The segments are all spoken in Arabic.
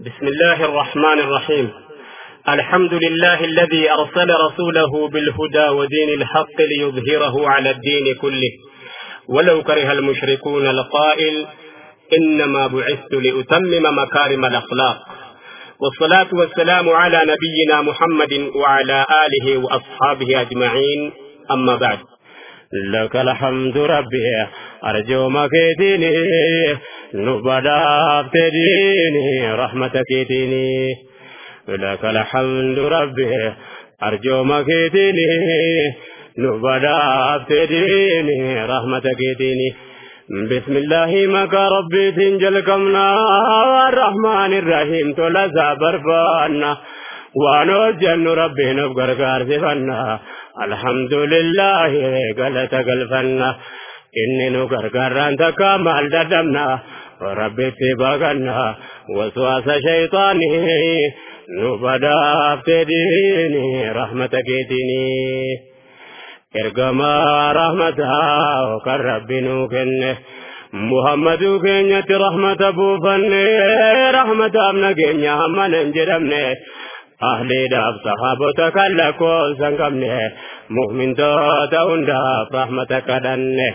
بسم الله الرحمن الرحيم. الحمد لله الذي أرسل رسوله بالهدى ودين الحق ليظهره على الدين كله. ولو كره المشركون القائل إنما بعثت لأتمم مكارم الأخلاق. والصلاة والسلام على نبينا محمد وعلى آله وأصحابه أجمعين. أما بعد. لك الحمد ربي أرجو مكيديني نبدا تديني رحمتك ديني. لك الحمد ربي أرجو مكيديني نبدا تديني رحمتك ديني. بسم الله مكا ربي تنجل كمنا. الرحمن الرحيم تلزا برفانا وانو جن ربي نبقر كارسفنا الحمد لله قلت قلفنا inni nu gargaarraan takka maal ربي في بغنا وسواس شيطاني نفدا افتديني رحمتك اتني ارقما رحمتا وكان ربي نوكن محمد كنية رحمة بوفن رحمة امنا كنية امنا انجرمنا أهلي داب صحابة كالكو سنقمنا مؤمن توتا ونداب رحمة كدنه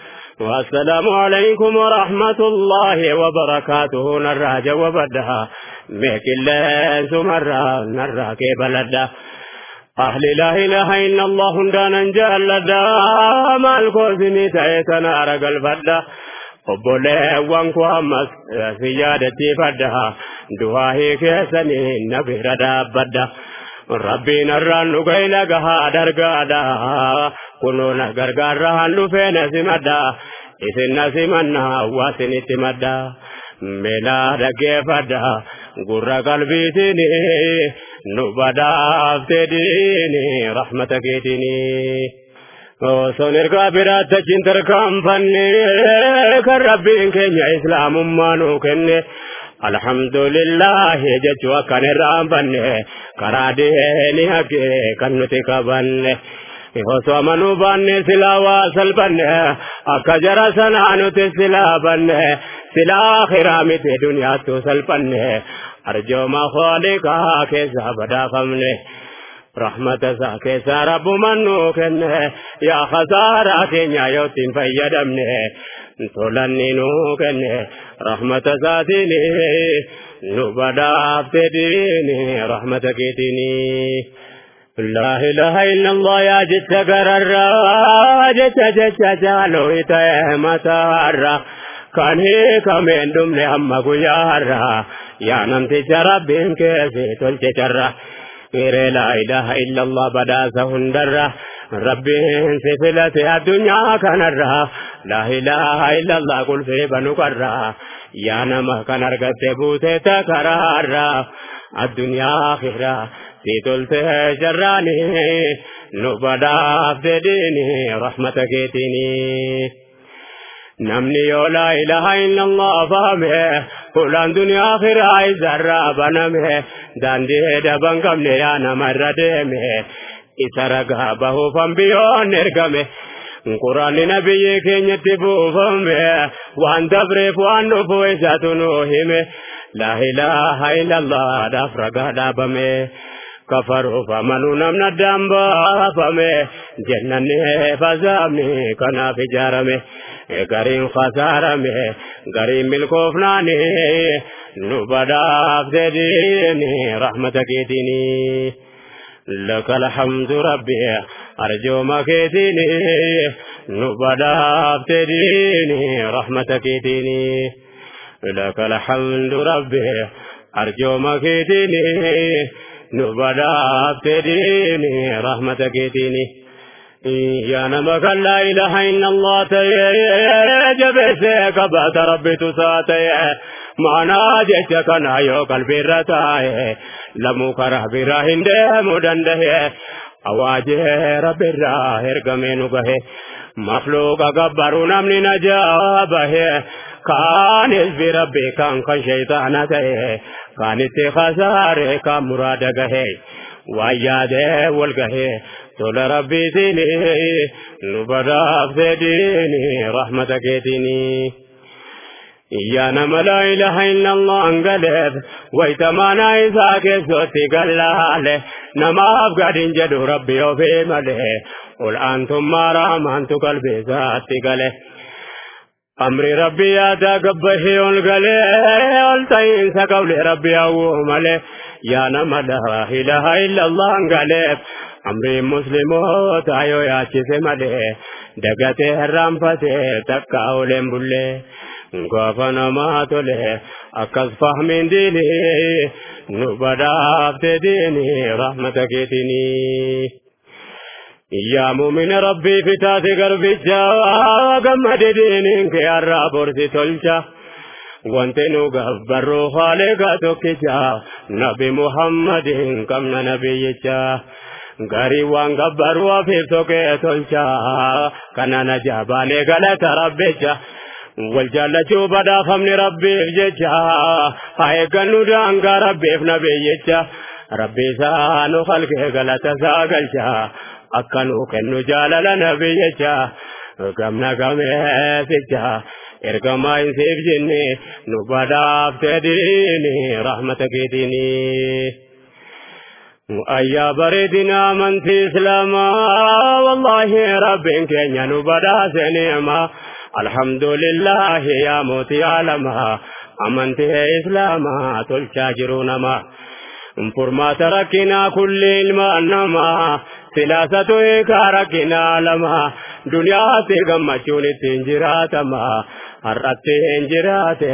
والسلام عليكم ورحمة الله وبركاته نرى جوابدها ميك الله سمرا نرى كيبلدا أهل لا إله إلا الله دانا جلدا ما الكوزني تأتنا رقل فدا obboleewwan koo ammas siyaadatti fadda du'aa keessanii na bira dhaabbadda rabbiin irraan dhuga ila gahaa dargaadha kunoo na gargaarraan dhufee na simadda isin na simanna hawaasinitti madda meelaa dhaggeeffadda gurra qalbiitini nu badhaafte diini rahmata keetini osoo ergaa biraatti achiin tarkaanfanne kan rabbiin keenya islaamummaa nuu kenne alhamdulillahi jechuu akkan irraanfanne karaa deeni haqqee kan nuti qabanne فسو منو بن سلا واصل بن ہے اکجرا سنانو تے سلا بن ہے سلا خرا میں تے دنیا تو سل بن ہے ارجو مخوالی کہا کہ زبدا فم نے رحمت سا کے سارا بمنو کن ہے یا خسارا کے نیو تین بھائی فیدم نے تو تولن نینو کن ہے رحمت سا دینی نو بڑا آپ دینی رحمت کی دینی لا إله إلا الله يا جت قرر جت جت إتهمتار كان هيك من دمن أما قيارا يا نمت جربين كيفي تلت جرّا غير لا إله إلا الله بدا سهندرة ربي سفلت الدنيا كان الرها لا إله إلا الله قل في بنكرة يا نما كان أرقت بوت تكرار. الدنيا si toltee jarraanii nu badaaf jedhini rahmata keetinii. namni yoo laa ilaaha illallah fahame fuulaan duniyaa akhiraa isaarraa baname daandii daban qabne yaa namarra deeme isa ragaa bahuuf hambiyyoon ergame. Quraanni nabiyyi keenyatti buufame waan dabreef waan dhufu isaatu nu hime laa ilaaha illallah dhaaf ragaa dhaabame. Kafaruuf amanuu namna addaan baafame jennanni fazaamni kanaaf ijaarame gariin khasaarame gariin milkoofnaani nu badhaafte diini rahmata keetini لك الحمد ربي أرجو مكيتني نبدا ديني رحمتك ديني لك الحمد ربي نبدا ديني رحمتك ديني يا نمك لا إله إلا الله تيجب سيكبات ربي تساتي kana yoo qalbiirra taa'e lamuu karaa biraa hin deemuu danda'e awaajee rabbirraa ergamee nu gahe makluuqa gabbaruu namni najaa bahe kaanis bi rabbi kan kan shaytaana کانت خزارے کا مراد گہے وایاد ول گہے تو لربی دینی دینی، رحمت کے دینی۔ یا نم لا الہ الا اللہ انگلیب ویتمانا ایسا کے سوتی گلال نماب گڑن جدو انتم مارا مانتو قلبی گلے۔ أمري ربي يا دغبه يول غلي أول طيب تاي سقول ربي أو مله يا نما لا إله إلا الله غلي. أمر مسلم أو تايو يا تشي مله دغته حرام فته تقاول امبله غفنا ما توله اكز فهم ديني. نبدا تديني رحمتك ديني. Muumina rabbii fitaate garbicha gammade diiniin kee har'aa borsi tolcha. Wanti nu gabbarruu haaleegaa tokkicha nabi Muhammadin qabna nabiyyicha. Garii waan gabbarruu afiif tokkee tolcha kana na jaabaalee galata rabbicha. wal jaallachuu badhaafamni rabbiif jecha haa eeggannu daangaa rabbiif nabee jecha rabbi isaa nu halkee galata isaa galcha akka nu kennu jaalala nabee jecha gamna gameesicha ergamaa insiif jenne nu badhaafte diini rahmata keetiini. amantii islaamaa wallaahi rabbiin keenya nu badhaase ni'maa. alhamdulillah yaa mootii alamaa amantii islaamaa tolchaa jiru namaa furmaata rakkinaa kulli ilmaan namaa silaasatu eegaa rakkinaa lamaa duniyaatti gammachuun ittiin jiraatamaa har'atti hin jiraate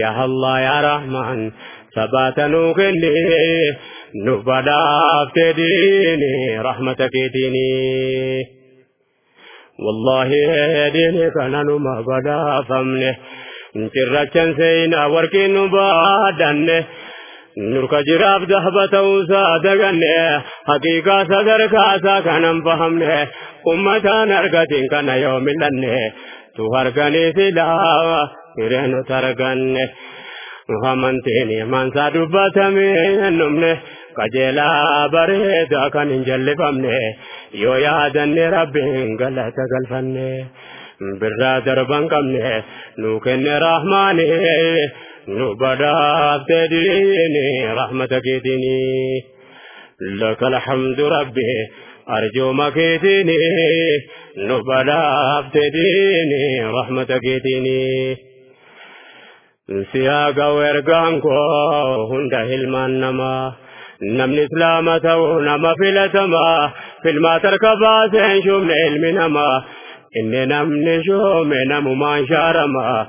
yaa allah yaa rahmaan sabaata nuu kenni nu badhaafte diini rahmata keetiinii. والله ديني كان نما بدا فمنه انترچن سينا وركين بادن نرکا جراب ده بتوسا دگنه حقیقا صدر کاسا کنم فهمنه امتا نرکتین کن یو ملنه تو هرگنی سلاوا کرنو ترگنه محمدتینی منسا دبتمی نمنه قجلا بريدا كان انجلفمني يو يادني ربي قلت قلفني برا دربان قمني نوكن رحماني نبدأ تديني رحمتك تني لك الحمد ربي أرجو ما كتني نبدأ تديني رحمتك تني سياق ويرقانكو هند هلمان نما. نم سلامة ونما في لتما في الماتر كباسين شو من علمنا ما إني نمني شو من أمو ما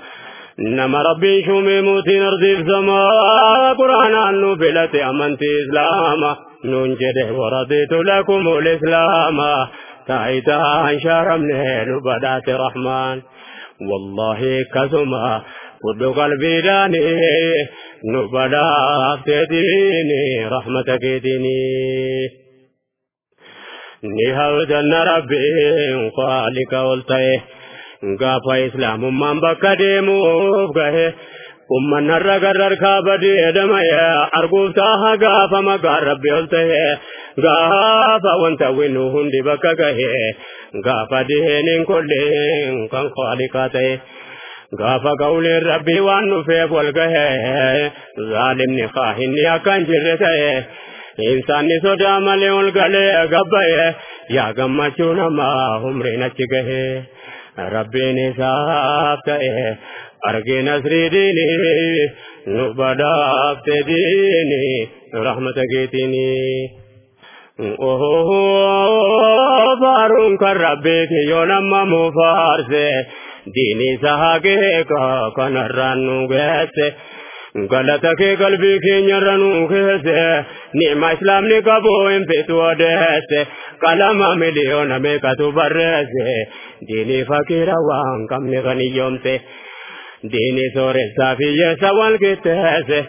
نما ربي شوم ميموتي ارزيف زما. قرانا نو بلات أمنت إسلاما. نون جده ورديت لكم الاسلاما تايتا شرم نهر بدأت الرحمن والله كزما. ود قلبي داني. نو بدا تديني رحمتك ديني. نهاو جنة ربي. خالك والطيه gaafa islaamummaan bakka deemuuf gahe ummannarra gararkaa badee damaye arguuf taaha gaafa maqaan rabbi ol ta'e gaafa wanta winnu hundi bakka gahe gaafa deeniin kolleen kan khaalikaa ta'e. gaafa qawliin rabbii waan dhufeef wal gahe zaalimni kaahinni akkan jirre ta'e insaanni sodaa malee ol galee gabbaye yaa gammachuu namaa umriin achi gahe ربين سابتئه أرقي نسري ديني نبدافت ديني رحمة قيتني اوه فارون كربيت يونم مفارسه ديني سهاقه كنرانو قيسه galata kee qalbii keenyarra nu keesse ni'ma islaamni qabu hin fitu odeesse qalama miliyoona meeqatu barreesse diinii fakiira waan qabne kan iyyoomte diini sooressaa fiyyeessa wal qixxeesse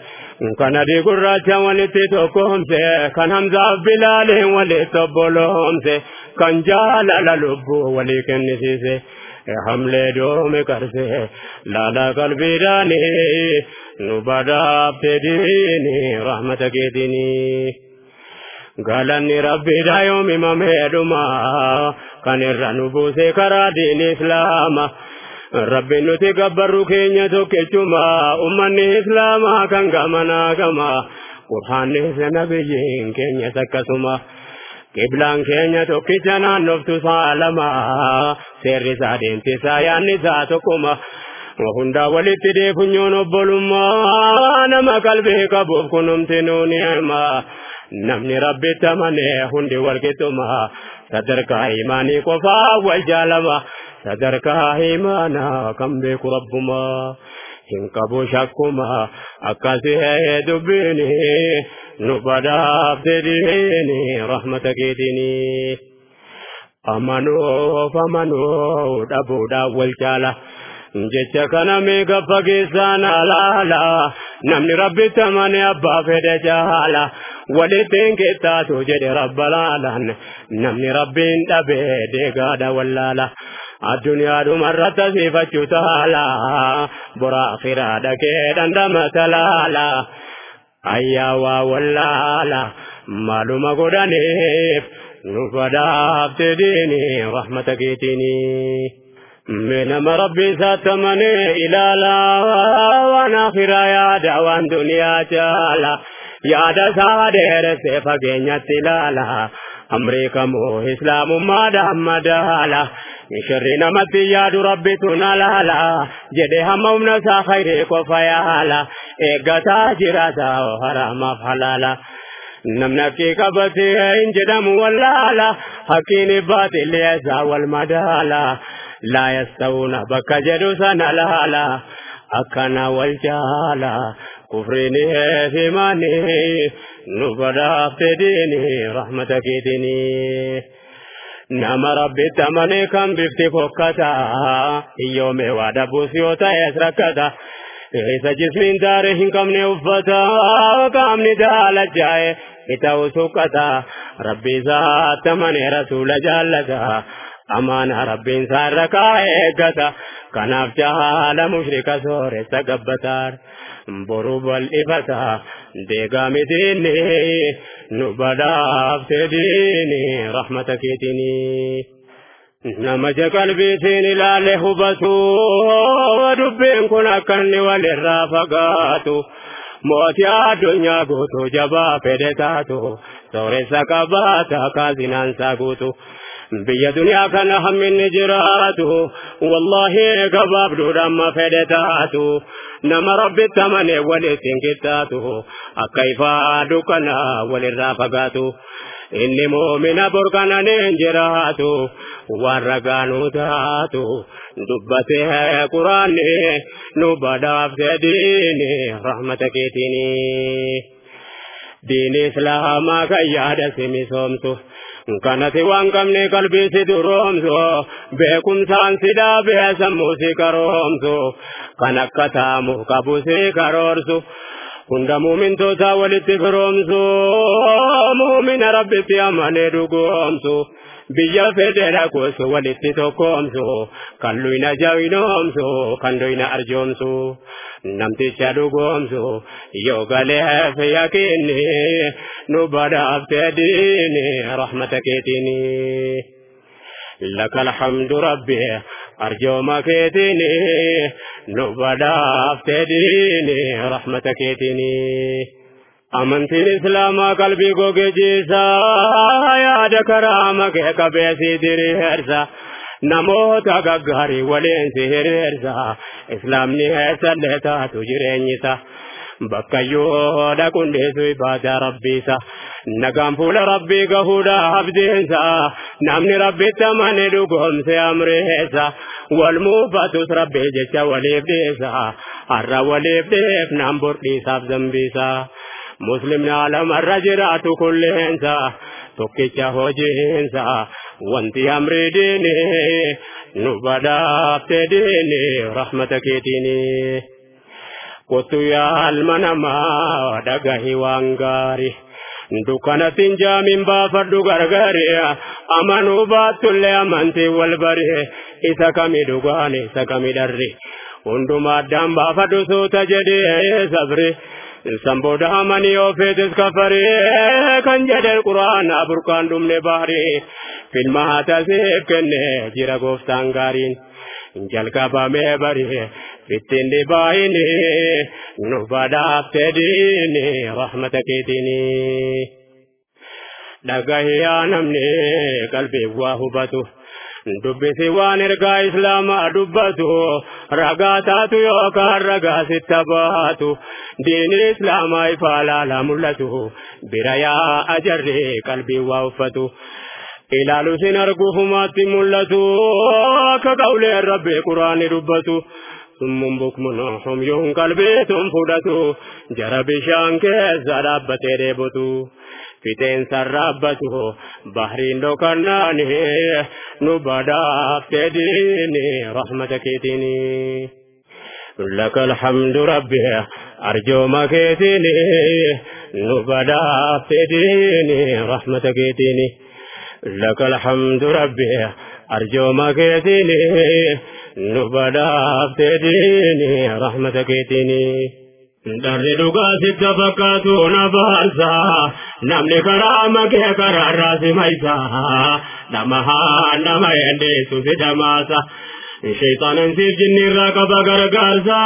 kan adii gurraacha walitti tokkoomse kan hamzaaf bilaaliin walitti obboloomse kan jaalala lubbuu walii kennisiise hamlee doome qarse laala qalbiidhaani nu badaafte diini rahmata keetini galanni rabbiidha yoomimamedhuma kan irra nu buuse karaa diini islaama rabbiin nuti gabbarru keenya tokkechuma ummanni islaamaa kan gamanaa gama qur'aannis nabiyyiin keenyas akkasuma qiblaan keenya tokkicha naannoftu saalama seerri isaa deemsisaa yaanni isaa tokkuma deefunyoon obbolummaa nama qalbii qabuuf kunumti nuuni hima namni rabbitti amane hundi walqixxuma sadarkaa imaanii qofaa wal jaalama sadarkaa imaanaa kan beeku rabbumaa hin qabu shakkuma akkasii dubbiini nu badaafte diini rahmata keetini amanuuf amanuu dhabuudhaaf wal caala jecha kana meeqa fageessaan alaala namni rabbitti amane abbaa fedhe jaala walittiin qixxaatu jedhe rabba laalaan namni rabbiin dhabe deegaadha wallaala addunyaadhuma irratti asiifachuu taala bora akhiraa dhaqee dhandhama talaala ayyaa waa wallaala maaluma godhaniif nu badaafte diini rahmata keetiinii. Amanee ilaala waan akhiraa yaada waan duniyaa jaala yaada isaa dheeressee fageenyatti ilaala amrii kamuu islaamummaadhaan madaala shirri namatti yaadu rabbitu na laala jedhe hamma humna isaa khayrii qofa yaala eeggataa jiraata haraamaaf halaala. namni haqqii qabatee hin jedhamu wallaala haqqiin baatillee isaa wal madaala. لا يستوون بك جدو سنة لالا أكنا والجالا كفرني في ماني نبدا ديني رحمتك ديني. نما ربي تمني كم بفتي فكتا يوم وادا بوسيوتا يسركتا. isa jismiin taare hin qabne uffata qaamni daala jaa'e ita'u suqqata rabbi isaa tamane rasuula amaana rabbiin saarra kaa'e eeggata kanaaf jaala mushrika sooressa gabbataar boru bal'ifata deegaa mitiinni nu badaafte diini rahmata keetini nama ja qalbiitiin ilaale hubatu dubbiin kun akka inni walirraa fagaatu mootii addunyaa guutuu jabaa fedhe taatu sooressa qabaata kaasinaansaa guutu. Biyya duniyaa kana hamminni jiraatu wallahi gabaabduudha amma fedhe taatu nama rabbitti amane walitti qixxaatu akka ifaa dukkana walirraa fagaatu inni muumina borkananeen jiraatu waan ragaanuu taatu dubbatee quraanni nu badaafte diini rahmata keetini diini islaamaa kan yaada simisoomtu kanati waan qabne qalbii si duroomsu beekumsaan si dhaabee sammuu si karoomsu kan akka taamu qabu si karoorsu hunda muumintoota walitti firoomsu muumina rabbitti amanee dhugoomsu biyya fedhe dhaquus walitti tokkoomsu kan luyna jawinoomsu kan doyna arjoomsu namticha dhugoomsu yoo galeef yaqiinni nu badaafte diini rahmata keetini laka alhamdu rabbi arjooma keetini nu badaafte diini rahmata keetini amantiin islaamaa qalbii gogejiisaa yaada karaama kee qabeesii diriirsa namoota gaggaarii waliin si hiriirsa islaamni eessallee taatu jireenyisa bakkayyoo dhaqundeessu ibaadaa rabbiisa nagaan fuula rabbii gahuudha abdiinsa namni rabbitti amane dhugoomse amreessa wal muufatus rabbii jecha waliif dhiisa har'a waliif dhiifnaan bordhiisaaf zambiisa muslimni alamarra jiraatu kulleensa tokkicha hojiinsa wanti amri diini nu badhaafte diini rahmata keetiini. Kottu yaa ilma namaa dhagahi waan gaarii. Dukkanatiin jaamin baafadhu gargaari amanuu baattullee amantii wal bari isa kami dhugaan isa kami dharri hundumaa addaan baafadhu suuta jedhee sabri sanbooda amanii oofeetis kafari kan jedhe quraana burkaan dhumne baari filmaata siif kenne jira gooftaan gaariin jalqabamee bari ittiin dhibaayini nu badhaafte diini rahmata keetiini. Dhagahiyaa namni qalbii waa hubatu. Dubbisi waan ergaa islaamaa dubbatu ragaa taatu yookaan ragaa sitta baatu diini islaamaa ifaa laalaa mul'atu bira yaa ajarri qalbii waa uffatu. Ilaalu sin argu humaatti mul'atu akka qawleen rabbi quraani dubbatu summun bukmun humyuun qalbiitun fudhatu jara bishaan keessa dhaabbatee dheebotu fixeensa raabbatu bahriin dhokannaani nu badhaafte diini rahmata keetiini. لك الحمد ربي أرجو مكيتني نبدا في ديني رحمتك ديني لك الحمد ربي أرجو مكيتني نبدا تديني رحمتك تيني Darri dhugaa sitta fakkaatu na baasa namni karaa makee karaa raasi maisa nama haa nama endeessu si damaasa. Shayxaanan siif jinni irraa qaba gargaarsa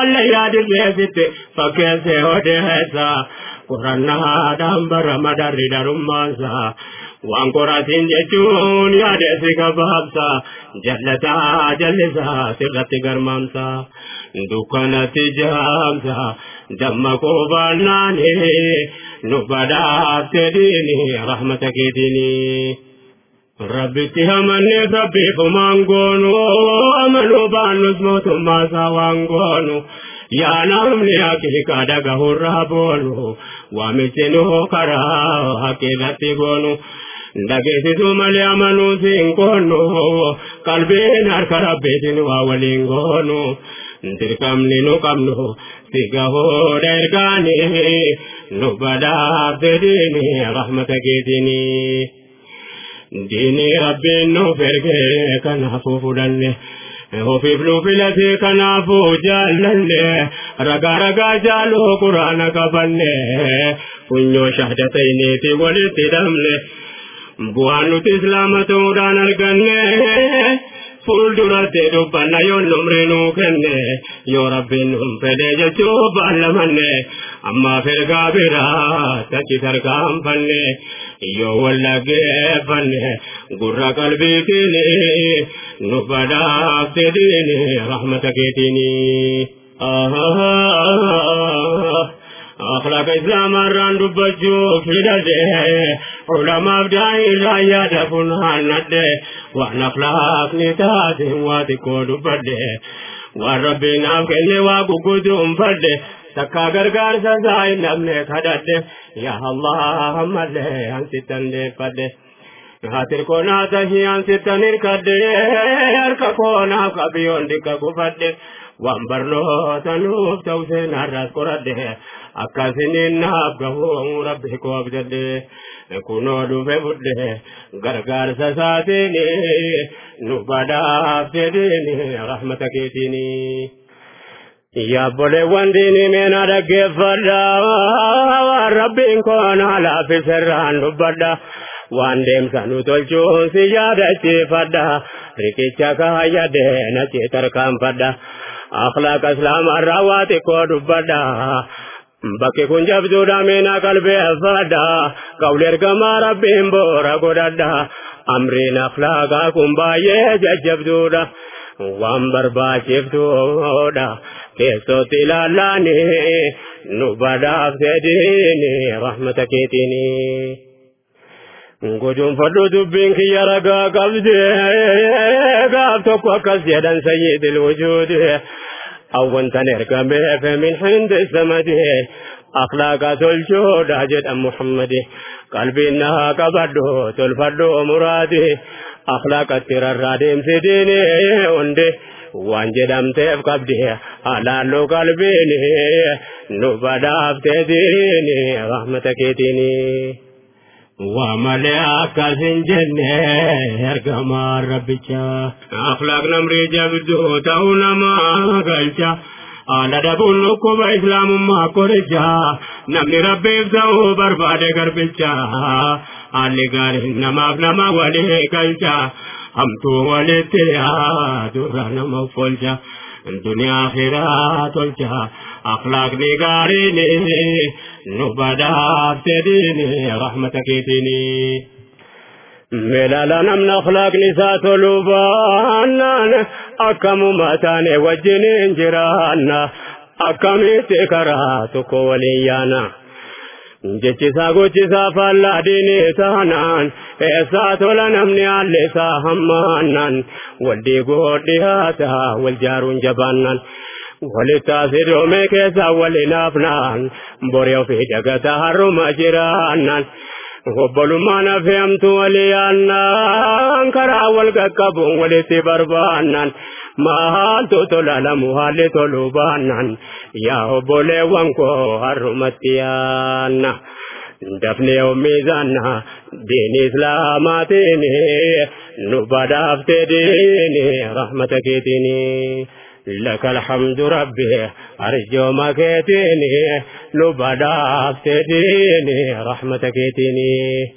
alla yaadirree sitti fakkeessee waan qoratiin jechuun yaadeessi gabaabsa jallataa jallisaa sirratti garmaamsa dukkanatti jaamsa damma qoobaannaani nu badhaafte diini rahmata keetiini. Rabbitti hamannee rabbiif humaan goonu amanuu baannus mootummaa isaa waan goonu. yaa namni haqiiqaa dhagahurraa boonu waamichi nu karaa haqiirratti goonu. Dhageessisu malee amanuu siin goonu qalbiin harka rabbiitiin waa waliin goonu dirqamni nu qabnu si gahoodha ergaani nu badhaafte diini rahmata keetiini. Diini rabbiin nuuf ergee kanaafuu fudhanne. ofiif nu filate kanaafuu jaallanne ragaa ragaa jaaloo quraana qabanne funyoo shahdatayneeti walitti hidhamne. Bu'aan nuti islaama ta'uudhaan arganne fuulduratti dubbanna yoo numri nuu kenne yoo rabbiin nun fedhe jechuu baallamanne ammaaf ergaa biraa tachi tarkaanfanne yoo wallaggeeffanne gurra qalbiitiin nu badhaafte diini rahmata keetiini. akhlaqa islaamaa irraan dubbachuuf hidhadhe ulamaaf daa'irraa yaada funaannadhe waan akhlaaqni taate waa xiqqoo dubbadhe waan rabbiin naaf kenne waa gugguduunfadhe takkaa gargaarsa isaa hin dhabne kadhadhe yaa allah ammallee ansittan deeffadhe Hatir koonaa tahii ansittan hirkadhe harka koonaaf qabiyyoon dikka gufadhe waan barnoota nuuf ta'u seenaarraas qoradhe akkasiniin naaf gahuu rabbi koo abdadhe kunoo dhufe budhe gargaarsa isaatiin nu badhaafte diini rahmata keetiini. Yaabboleewwan diinii meena dhaggeeffadha rabbiin koona laafisirraan dubbadha. waan deemsa nu tolchuun si yaadachiifadha riqicha kaayyadhe nachi tarkaanfadha akhlaaqa islaamarraa waa xiqqoo dubbadha bakki kun jabduudha meena qalbeeffadha qawli ergamaa rabbiin boora godhadha amriin akhlaaqaa kun baay'ee jajjabduudha waan barbaachiftuudha keessootti ilaallaani nu badhaafte diini rahmata keetiini. Gojuun fadhu dubbiin kiyya ragaa qabde gaaf tokko akkas jedhan sayyidil wujuudi awwantan ergameef min hindi samadi akhlaaqa tolchuudha jedhan muhammadi qalbiin naa qabadhu tolfadhu muraadi akhlaaqatti rarraa deemsi diinii hundi waan jedhamteef qabdi alaalloo qalbiini nu badhaaftee diini rahmata keetiini. وعملها كزنجنير كما ربكا أخلاق نمري جبدو تونا ما قلتا آلا دبون لكم إسلام ما قرجا نمني ربي بزو برباد قربتا آلي قال نماغ نما ولي قلتا ہم تو والے تیرا دوران مفولجا دنیا آخرات والجا اخلاق نگاری نے Meelaala namni akhlaaqni isaa toluu baannaan akkamuma taane wajjiniin jiraanna akkamitti karaa tokko waliin yaana. Jechisaa gochisaa faallaa diinii taanaan eessaa tola namni haalli isaa hammaannaan waldii godhiyaata wal jaaruun jabaannaan. Walitti asidoome keessa waliin hafnaan borii ofii dagataa harruma jiraannaan obbolummaan afeemtu walii yaannaan karaa wal qaqqabuun walitti barbaannaan maaltu tola lamu haalli toluu baannaan yaa obboleewwan koo harrumatti yaanna. dafnee miizanna diini islaamaatiin nu badhaafte diini rahmata keetiini. لك الحمد ربي أرجو مكيتيني لبدا تديني رحمتك تيني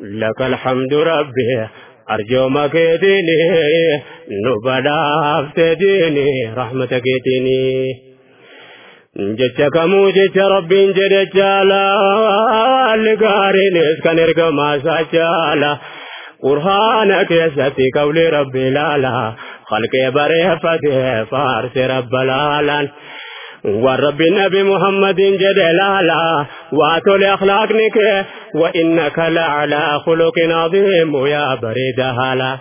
لك الحمد ربي أرجو مكيتيني لبدا تديني رحمتك تيني jecha kamuu jecha rabbiin jedhe chaala ligaariinis kan ergamaa isaa chaala qur'aana keessatti qawli rabbi ilaala خلقي بريفته فارس رب العالمين. والرب النبي محمد جدلالا واتو لأخلاقنك وإنك لعلى خلق عظيم يا بريد هالا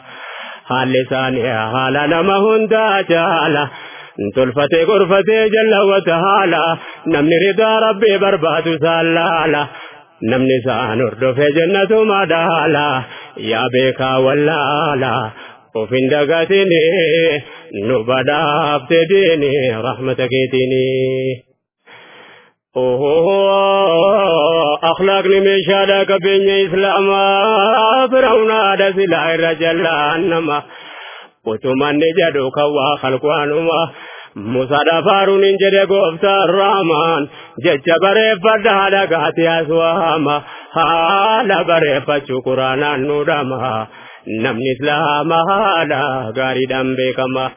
حال لساني هالا نما هندا جالا. تلفتي غرفتي جل وتعالى. نمني رضا ربي برباد سالالا نمني سانور في جنة مدالا. يا بيكا ولالا. Ofin dagatini nu badhaafte diini rahmata keetini. Akhlaaqni meeshaadha qabeenya islaamaa firawnaadha silaa irra jallaan nama utumanni jedhu kan waa kalqwaanuma Musaadha faaruun hin jedhe gooftaan raamaan jecha bareeffadha haala gaati aswaama haala bareeffachuu quraanaan nu dhama. namni islaama haala gaariidhaan beekama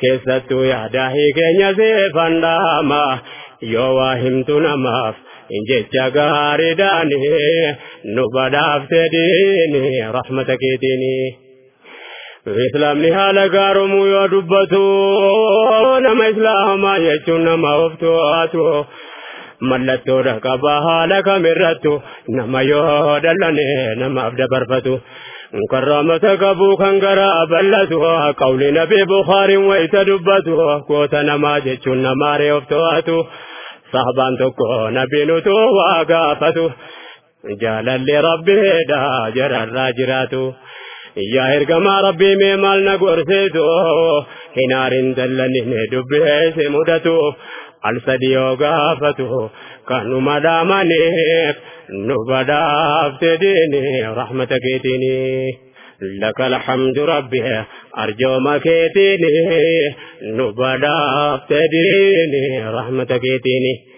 keessattuu yaada keenya seefandhaama yoo waa himtu namaaf jecha gaariidhaan nu badhaafte diini rahmata keetiini. Islaamni haala gaaromuu yoo dubbatu nama islaamaa jechuun nama of to'atu. mallattoodha qaba haala kamirrattu nama yoo dallane namaaf dabarfatu. كرامة قبو كان قرا بلتو قول نبي بخاري ويت دبتو كوتا نما جتشو نماري افتواتو صحبان تكو نبي نتو واقافتو جالا لربي دا جرى الراجراتو. يا إرقما ربي ميمال نقرسيتو. هنار دلني دبي سمدتو السديو قافتو كانوا مدامنيك نبداف تديني رحمتك تيني. لك الحمد ربي أرجو مكيتيني. نبداف تديني رحمتك تيني.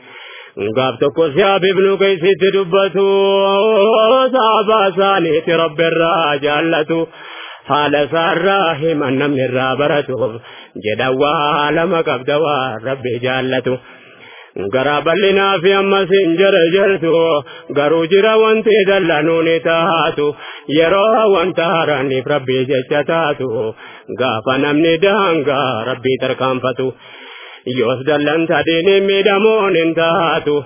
قاب تكو سياب ابن كيسي تدبتو صعبا سانيت رب الراجالتو حال سراهي من نمن الرابرتو جدوا لما قبدوا ربي جالتو garaa bal'inaa fi ammas hin jarjartu garuu jira wanti dallanuu ni taatu yeroo wanta haaraaniif rabbii jecha taatu gaafa namni daangaa rabbii tarkaanfatu yoos dallanta diinii miidhamuun hin taatu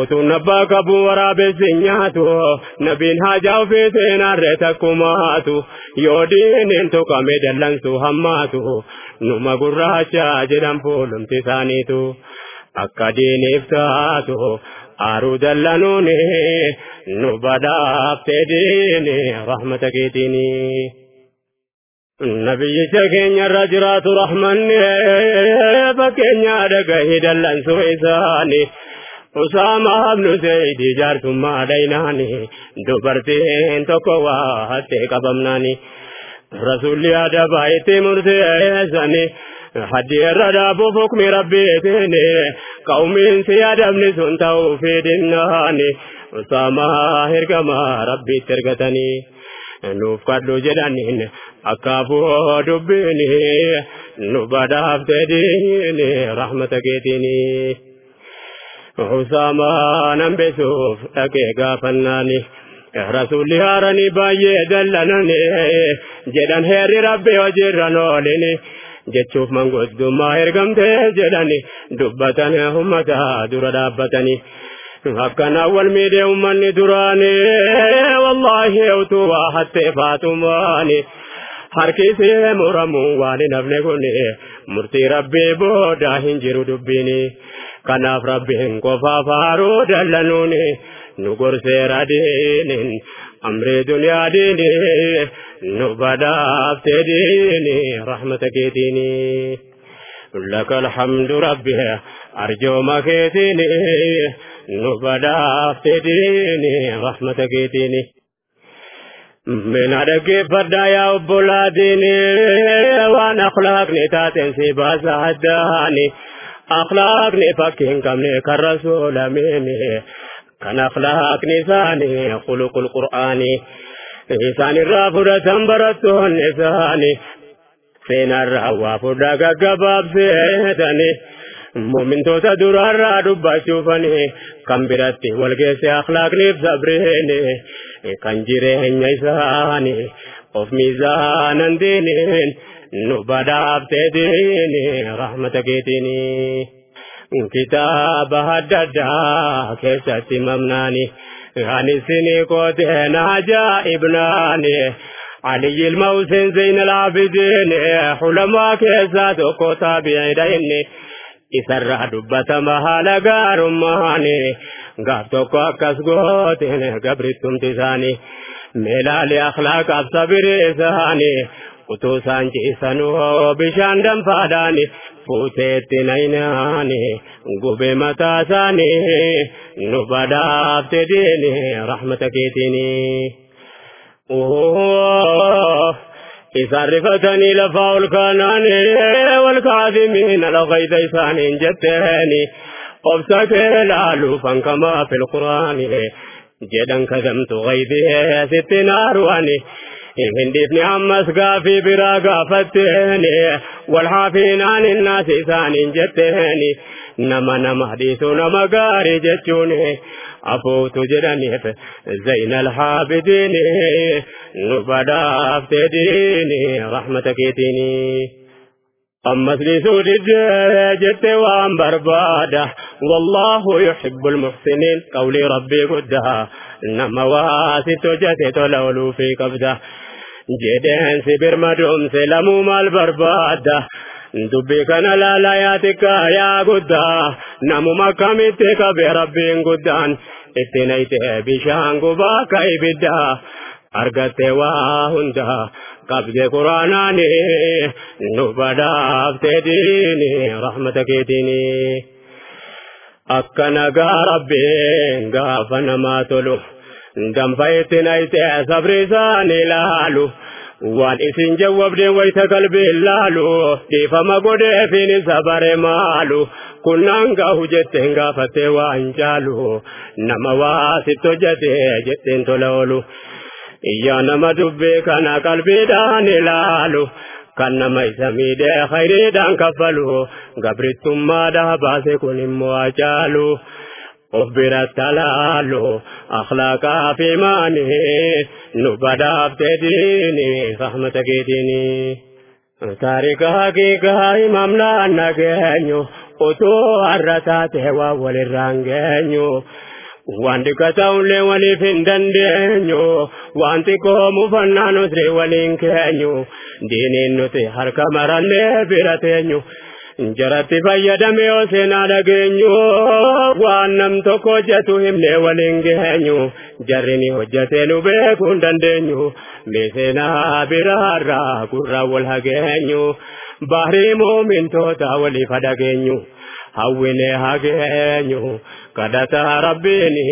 utuun abbaa qabu waraabessi nyaatu nabiin haajaa ofii seenaarree takkumaatu yoo diiniin tuqame dallansu hammaatu numa gurraacha jedhan fuulumti isaaniitu. Akka diiniif taatu aaruu dallanuuni nu badhaafte diini rahmata keetiini. Nabiyyicha keenya irra jiraatu rahmanni fakkeenya dhagahi dallansuu isaani. Usaama habnu Zaydi jaarsummaa dhaynaani dubartiin tokko waa hattee qabamnaani. Rasuulli adabaa itti murteessani. Qawmiinsi adabni sun ta'uu fi dinnaani. Usaamaa ergamaa rabbiitti ergatanii. Nuuf kadhu jedhaniin akkaafuu dubbiini nu badhaafte diini rahmata keetiini. Usaamaa nan beekuuf dhaqee gaafannaani. Rasuulli haaranii baay'ee dallanani jedhan heerri rabbi hojiirra noolini jechuuf manguddummaa ergamtee jedhani dubbatan ummata dura dhaabbatani. Akkana wal miidhee ummanni duraani wallaahi utuu waa hattee faatumaani. Harkisee muramuun waan hin hafne kun murtii rabbii booda hin jiru dubbiini. Kanaaf rabbiin qofaaf haaruu dallanuuni nu gorseera diinin amree duniyaa diini rahmata keetiini. Laka alhamdu rabbi arjooma keetiini nu badhaafte diini rahmata keetiini. Mina dhaggeeffadhaa yaa obbolaa diini waan akhlaaqni taateen si baasa addaani. akhlaaqni fakkiin qabne kan rasuulamiini kan akhlaaqni isaanii khuluqul qur'aanii isaan irraa fudhatan barattoonni isaanii seenarraa waa fudhaa gaggabaabseetani mumintoota duraarraa dubbachuufani kan biratti walgeesse akhlaaqniif sabriini kan jireenya isaanii of miizaanan diiniin nu badhaafte diini rahmata keetiini. Kitaaba adda addaa keessatti mamnaani. Ani isinii kooteen ajaa'ibnaani. علي الموسن زين العابدين حلما كيسا توكو تابعيدا إني إسرع دبة مهالا غارماني غاب توكو أكس غوتين غبرتم تساني ملالي أخلاق أبصبر إساني utuu isaan ciisanuu bishaan danfaadhaani فوتيتي نيناني قبي متاساني نفدا افتديني رحمتك تيني اوه اذا رفتني لفاو الكناني والكعب من الغيد ايساني جتاني قبسك لالوفا كما في القران جدا كذمت غيبي ستنار واني naaruwani. هندفني عمس قافي برا قافتني والحافين عن الناس ثاني جتني نما نما حديث نما قاري جتوني. أفوت جرني زين الحابدين نبدا أفتديني. رحمتك يتيني. أما سلسود جت وان بربادة والله يحب المحسنين قولي ربي قدها. نما واسط جت تلولو في قبضة. Jedheen si birmaduumse lamuu maal barbaadda dubbii kana laalaa yaa xiqqaa yaa guddaa namuma akkamitti qabe rabbiin guddaan itti nayte bishaan gubaa akka ibiddaa argatte waa hundaa qabde quraanaani nu badhaafte diini rahmata keetiini. Akka nagaa rabbiin gaafa namaa tolu. danfa itti nayte sabri isaanii laalu waan isin jawwabde wayta qalbii laalu dhiifama godheefin isa bare maalu kunnaan gahu jetteen gaafattee waan caalu nama waa sitti hojjete jetteen tola oolu iyyaa nama dubbii kana qalbiidhaan ilaalu kan nama isa miidhee khayriidhaan kaffalu gabrittummaadhaa baase kun immoo caalu. of biratti alaallu akhlaaqa fi maani nu badhaafte diini rahmata keetiini. Taariika haqiiqaa imamnaan nageenyu utuu har'a taate waa walirraan geenyu. Wanti kata'ullee waliif hin dandeenyu wanti koomu fannaan osiree waliin keenyu diiniin nuti harka marannee bira teenyu jaratti fayyadame yoo seenaa dhageenyu waan nam tokko hojjetu himne waliin geenyu jarri ni hojjete nu beekuu hin dandeenyu mee seenaa biraarraa gurraa wal hageenyu bahrii muumintoota waliif dhageenyu hawwine hageenyu kadhata rabbiini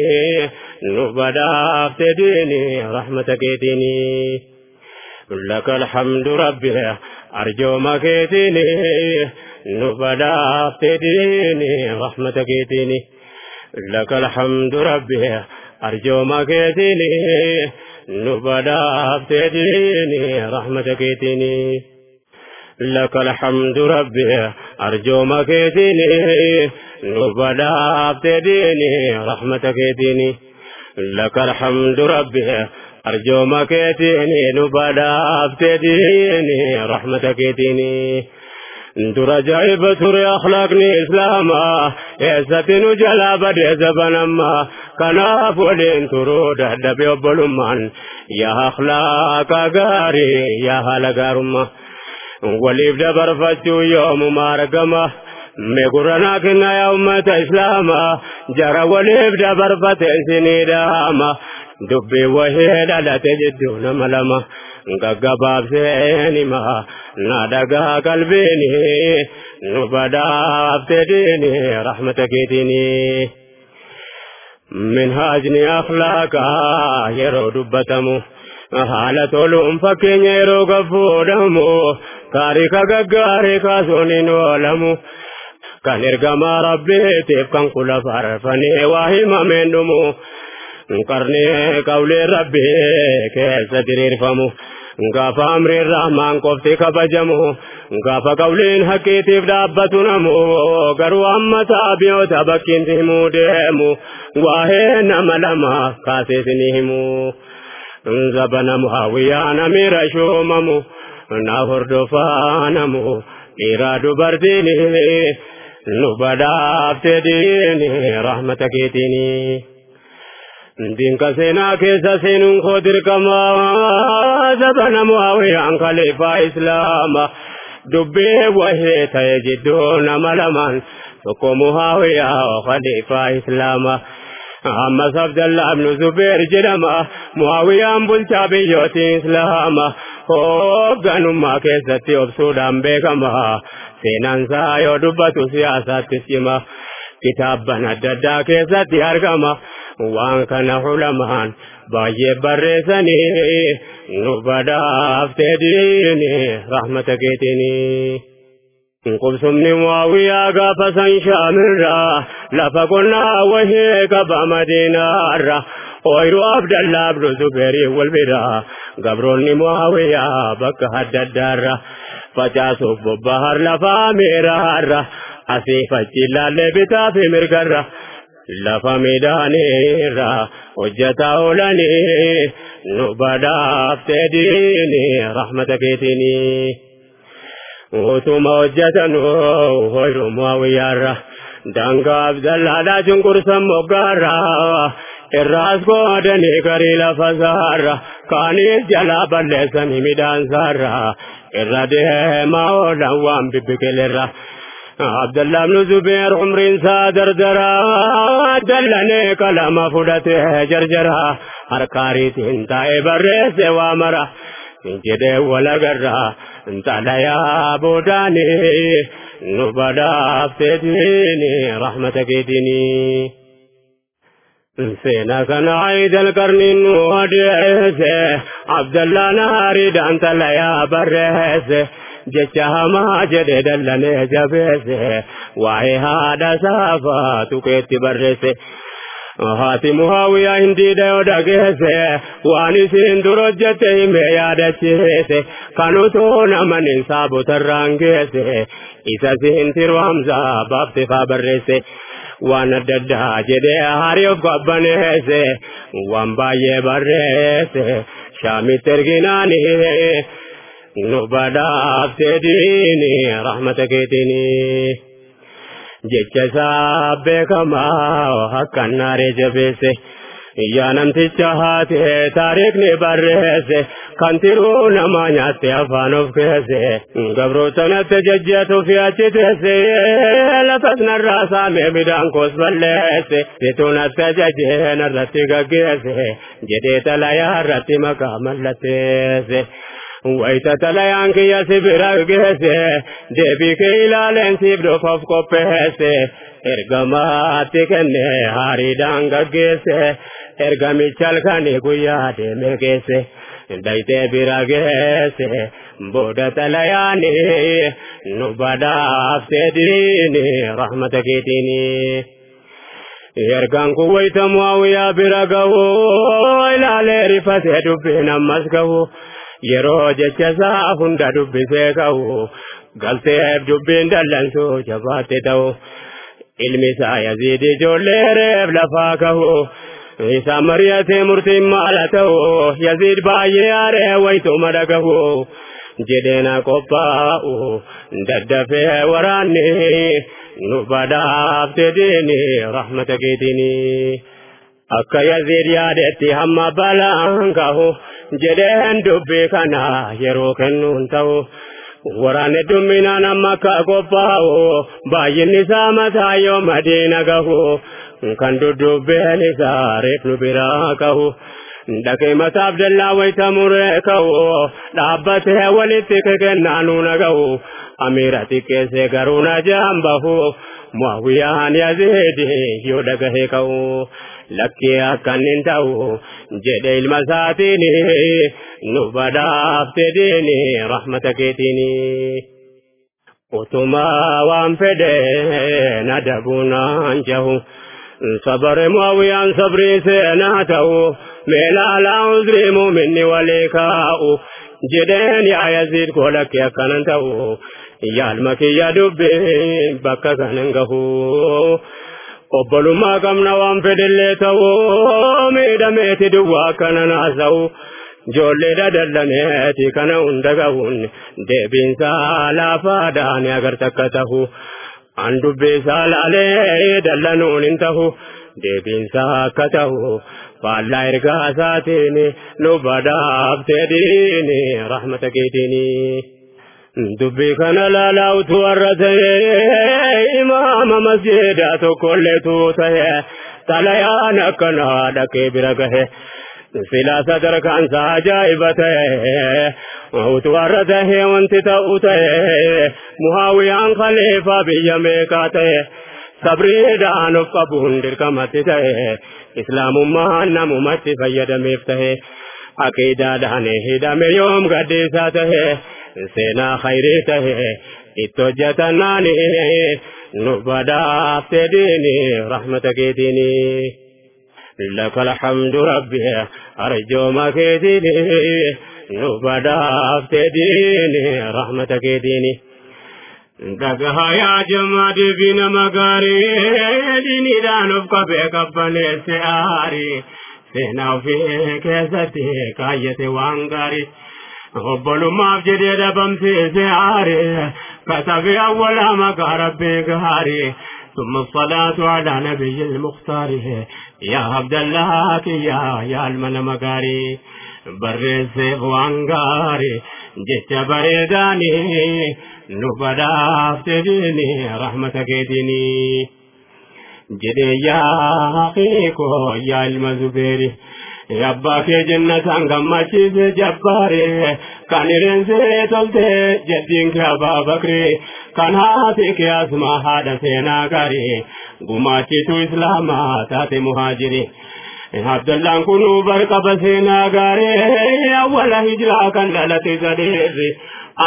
nu badhaafte diini rahmata keetiini. لك الحمد ربي أرجو مكيتني نبدا ديني رحمتك ديني لك الحمد ربي أرجو مكيتني نبدا ديني رحمتك ديني لك الحمد ربي أرجو مكيتني نبدا ديني رحمتك ديني لك الحمد ربي أرجو مكيتيني نبدا أبتديني رحمتك ديني در جايب تر أخلاقني إسلاما يستن جلا بدي زبنما كنا فولين ترود دبي بلمان يا أخلاق غاري يا هلغارما وليف دبر فتو يوم مارقما مغرنا كنا أمة إسلاما جرى وليف دبر فتن سنيداما dubbii wahee dhalate jidduu nama lama gaggabaabseen hima na dhagaa qalbiini nu badhaafte diini rahmata keetiini. Minhaajni akhlaaqaa yeroo dubbatamu haala toluun fakkeenya yeroo gaffuudhamu taarika gaggaarii kaasuun hin oolamu. Kan ergamaa rabbiitiif kan kula faarfanii waa himameen dhumu. qarnee qawlee rabbii keessa diriirfamu gaafa amriin rahmaan qofti kabajamu gaafa qawliin haqqiitiif dhaabbatu namu garuu amma taabiyoota bakkiinti himuu deemu waa'ee nama lama kaaseesini himu zabanamu hawwiyyaa namiira shuumamu na hordofaa namu dhiiraa dubartiini nu badhaafte diini rahmata keetiini. Dinka seenaa keessa seenuun koo dirqamaa zabana mu'aawiyaan kaleeffaa islaama dubbii wahee ta'e jidduu nama lamaan tokko mu'aawiyaa kaleeffaa islaama ammas abdallaa ibnu zubeer jedhama mu'aawiyaan bulchaa biyyootiin islaama hoogganummaa keessatti obsuudhaan beekama seenaansaa yoo dubbatu siyaasaatti cima kitaabban adda addaa keessatti argama. Waan kana ulamaan baay'ee barreessanii nu badhaafte diini rahmata keetiini. Qubsumni mu'aawiyaa gaafa san shaamirraa lafa qonnaa wahee qaba madiinaarra ooyiruu abdallaa abdu zubeerii wal biraa gabroonni mu'aawiyaa bakka adda addaarra facaasuuf bobbahar lafaa miiraarra asii fachi ilaallee bitaa fi mirgarra. Lafa midhaanirra hojjetaa oolanii nu badhaafte diini rahmata keetiini. Utuma hojjetan hoyru mu'aawiyyaarra daangaa abdallaadhaa cunqursan moggaarra irraas qoodanii garii lafa saarra kaaniis jalaa balleessanii midhaan saarra irra deemaa oolan waan bibbiqilirra. عبد الله بن زبير عمر سادر درا. دلني كلام فدته جرجرا. هركاري تنتاي برس وامرا جده ولا غرا انت يا بوداني. نبدا فتديني رحمتك ديني سينا كان عيد القرن نوديسه عبد الله ناري دانت يا برس jecha hamaa jedhe dallanee jabeesse waa'ee haadha saafaa tuqeetti barreesse. Haati muhaawiyaa hindiidha yoo dhageesse waan isiin dura hojjette himee yaadachiise kan utuu namanin saabotarraan geesse isa siin tirwaamsaa baafte faa barreesse. waan adda addaa jedhee hariif qabbaneesse waan baay'ee barreesse shaamitti erginaanii زبدا سيديني رحمتك تيني جيتش سابك ما وحقا النار جبسي يا نمتي شهاتي تاريك نبرهسي كنترو نما نياتي أفانوف كيسي قبرو سنة ججتو میں أجتسي لفتنا الرأسا مبدان كوس بلسي تتونا سججين الرتي قيسي جديت لا يا مقام اللتيسي irratti maqaa mallatteesse. wayita xalayaan kiyya si bira geesse deebii kee ilaaleen siif dhufaaf qopheesse ergamaatti kenne haariidhaan gaggeesse ergamicha halkanii guyyaa deeme geesse daytee bira geesse booda xalayaani nu badhaafte diini rahmata keetiini. ergaan kun wayita mu'aawiyaa bira gahu ilaalee rifatee dubbiin ammas gahu yeroo jecha isaa hunda dubbisee ka'u galteef dubbiin dallansu jabaatte ta'u ilmi isaa yaziid ijoollee reef lafaa ka'u isa mariyatee murtiin maala ta'u yaziid baay'ee aaree wayituma dhagahu jedheena qophaa'u daddafee waraanni nu badhaafte diini rahmata keetiini akka yaziid yaadetti hamma balaan gahu jedheen dubbii kana yeroo kennuun ta'u waraanni dumminaan amma akka qophaa'u baay'inni isaa mataa yoo madiina gahu kan duddubbeen isaa reef nu biraa kahu dhaqee mataaf dallaa wayita muree ka'u dhaabbatee walitti kekennaa nuuna ga'u amiira xiqqeessee garuu na jaambahu muawiyaan yaziidi yoo dhagahee ka'u lakkee akkannin ta'u جديل مساتيني نبدا افتديني رحمتك اتيني وتما وانفدي ندبنا انجهو صبر مويا صبري سيناته. من العذر مني وليكاؤه. jedeen yaa yazid kola kee kanan ta'u yaalma kiyya dubbe bakka kanan gahu obbolummaa qabna waan fedhillee ta'u miidhameeti duwwaa akkana naasa'u ijoollee dadallameeti kana hunda ga'uun deebiinsaa laafaadhaan agarta akka ta'u. An dubbiisaa laalee dallanuun hin ta'u deebiinsaa akka ta'u. Faallaa ergaa isaatiin nu badhaafte diini rahmata keetiini. دبي كان لا لا وتورث امام مسجد اتكلت تيه تليان كن هذا كبرك سلا صدر كان ساجايبته وتورثه وانت خلیفہ بھی میں بيمكاته صبری دان قبون دركمته اسلام ما عقیدہ دانے ہدا میں یوم گدی ساتھ ہے itti hojjetannaani nu badhaafte diini rahmata keetiini. لك الحمد ربي أرجو ما كيديني نبدا ديني رحمتك ديني دقها يا جماد بنا مغاري ديني دانوف كبه كبني سياري سينا في كيستي كايتي وانغاري obbolummaaf jedhee dhabamsiise aare katabe awwala maqaa rabbii gaarii ثم الصلاة على نبي المختار. يا عبد الله يا يا المن مغاري برس وانغاري جت بريداني نبدا أفتديني رحمتك ديني جدي يا أخيكو يا المزبيري. Abbaa kee jannataan gammachiise jabbaare kan ireensee tolte jeddiin kee abbaa bakre kan haati kee asmaa haadha seenaa gaarii gumaachitu islaamaa taate muhaajiri abdallaan kunuu barqaba seenaa gaarii awwala hijiraa kan dhalate sadeerri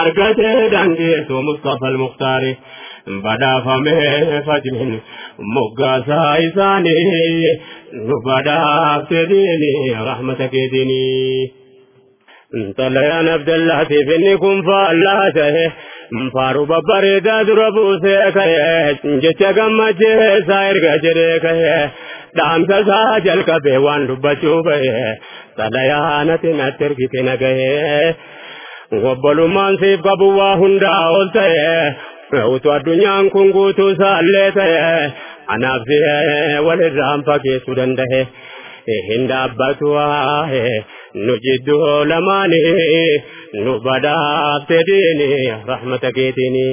argate dandeessu mustafa almuktaari badhaafamee fajrin moggaasaa isaanii نفادا سيديني رحمتك يديني طليان عبد الله سيفني كن فالله سيه فارو ببريدا دربو سيكيه جيشا قمجي ساير قجري كيه دام سسا جلك بيوان دبچو بيه طليانتنا تركتنا كيه ወበሉማን ሴፍ ቀብዋ ሁንዳ ኦል ተየ ረውቱ አዱኛን ኩን ጉቱ ሳሌ ተየ anaafi walirraan fageessuu danda'e hin dhaabbatwaa nu jidduu lamaani nu badhaafte diini rahmata keetiini.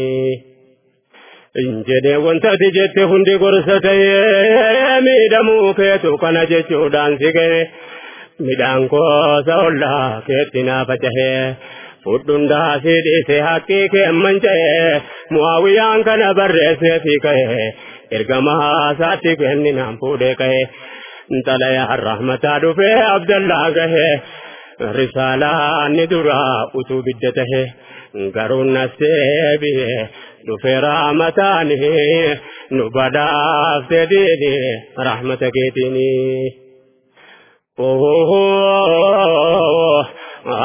jedhee wantati jette hundi gorsa ta'ee miidhamuu keetu kana jechuudhaan si ga'e midhaan koosa ollaa keetti naa facahee. fudhun daasii dhiise haqqii keemman jee mu'aawiyaan kana barreessee fi ka'e. Ergamaa isaatti kenninaan fuudhee ka'e xalayaa rahmataa dhufee abdallaa gahee risaalaa ni duraa utuu bidda tahee garuu nasee biyee dhufee raamataani nu badhaafte diini rahmata keetiini.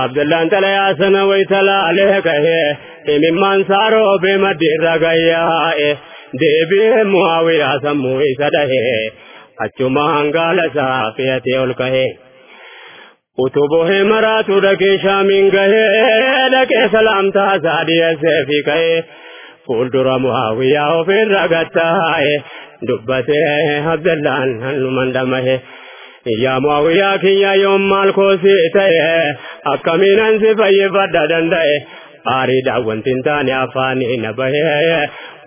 Abdullaan talayaa sana waytalaalee kahee imimmaan saaroo beemaddiirra gayyaa'e deebi'ee mu'aawiyaa sammuu isa dhahee achumaan gaala isaa fe'atee ol kahee. utubohe maraatu dhaqee shaamiin gahee dhaqee salaamtaa isaa dhiyeessee fi ka'ee fuuldura mu'aawiyaa ofirra gattaa'e dubbatee abdallaan hannuman dhamahe yaa mu'aawiyaa kiyya yoom maal koosii ta'e akkamiinan si fayyifadha danda'e aariidhaan wanti hin taane afaanii na bahee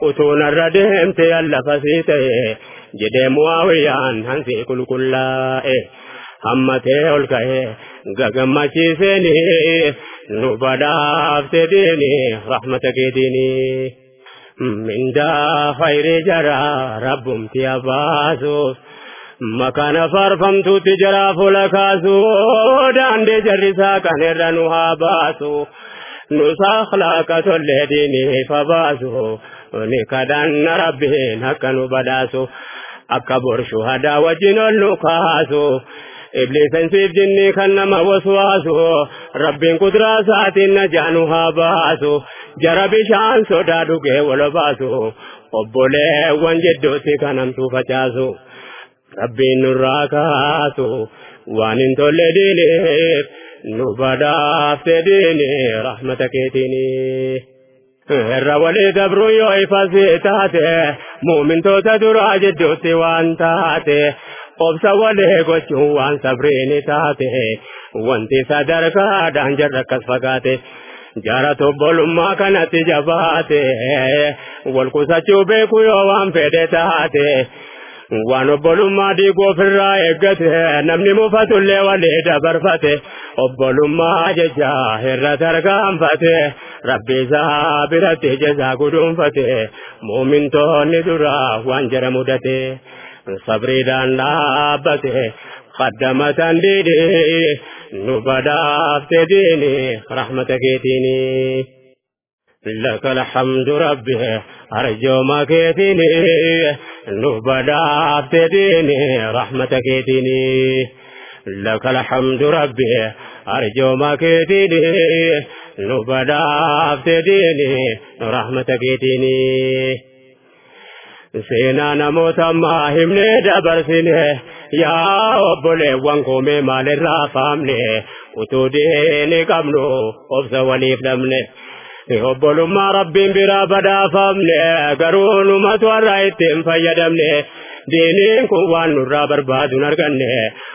utuu narra deemte allafasii ta'e jedhee mu'aawiyaan hansi qulqullaa'e. hammatee ol ka'ee gagammachiiseeni nu badhaafte diini rahmata keetiini. Rabbumti abaasuuf makaana faarfamtuutti jaraa fuula kaasuu daandii jarrisaa kan irra nu haa baasu nu saakhlaaqa tollee diiniif abaasu ni kadhanna rabbiin akka nu badhaasu akka kaasu. ibliisan siif jinni kan nama waswaasu rabbiin kuduraa isaatiin na jaanu haa baasu jara bishaan sodaa dhugee wal baasu obboleewwan jidduutti kanamtuu facaasu rabbiin nurraa kaasu waan hin tolle diiniif nu badhaafte diini. Irra walii dabruu yoo ifasi taate muumintoota duraa jidduutti waan taate. obsa walee gochuun waan sabriini taate wanti sadarkaadhaan jarra akkas fagaate jaara tobbolummaa kanatti jabaate wal qusachuu beeku yoo waan fedhe taate waan obbolummaa diiguu ofirraa eeggate namni mufatullee walee dabarfate obbolummaa jecha irra tarkaanfate rabbi isaa biratti jazaa guduunfate muumintoonni duraa waan jara mudate. sabriidhaan dhaabbate qaddamatan diidi nu badhaafte diini rahmata keetiini. لك الحمد ربي أرجو ما كيتيني نبدا ديني رحمتك كيتيني لك الحمد ربي أرجو ما nu badhaafte diinii nu rahmata keetiinii. Seenaa namoota ammaa himnee dabarsine yaa obboleewwan koomee maalirraa faamne utuu diinii qabnu obsa waliif dhabne. Obbolummaa rabbiin biraa badhaafamne garuu numatu har'a ittiin fayyadamne diiniin kun waan nurraa barbaadu hin arganne.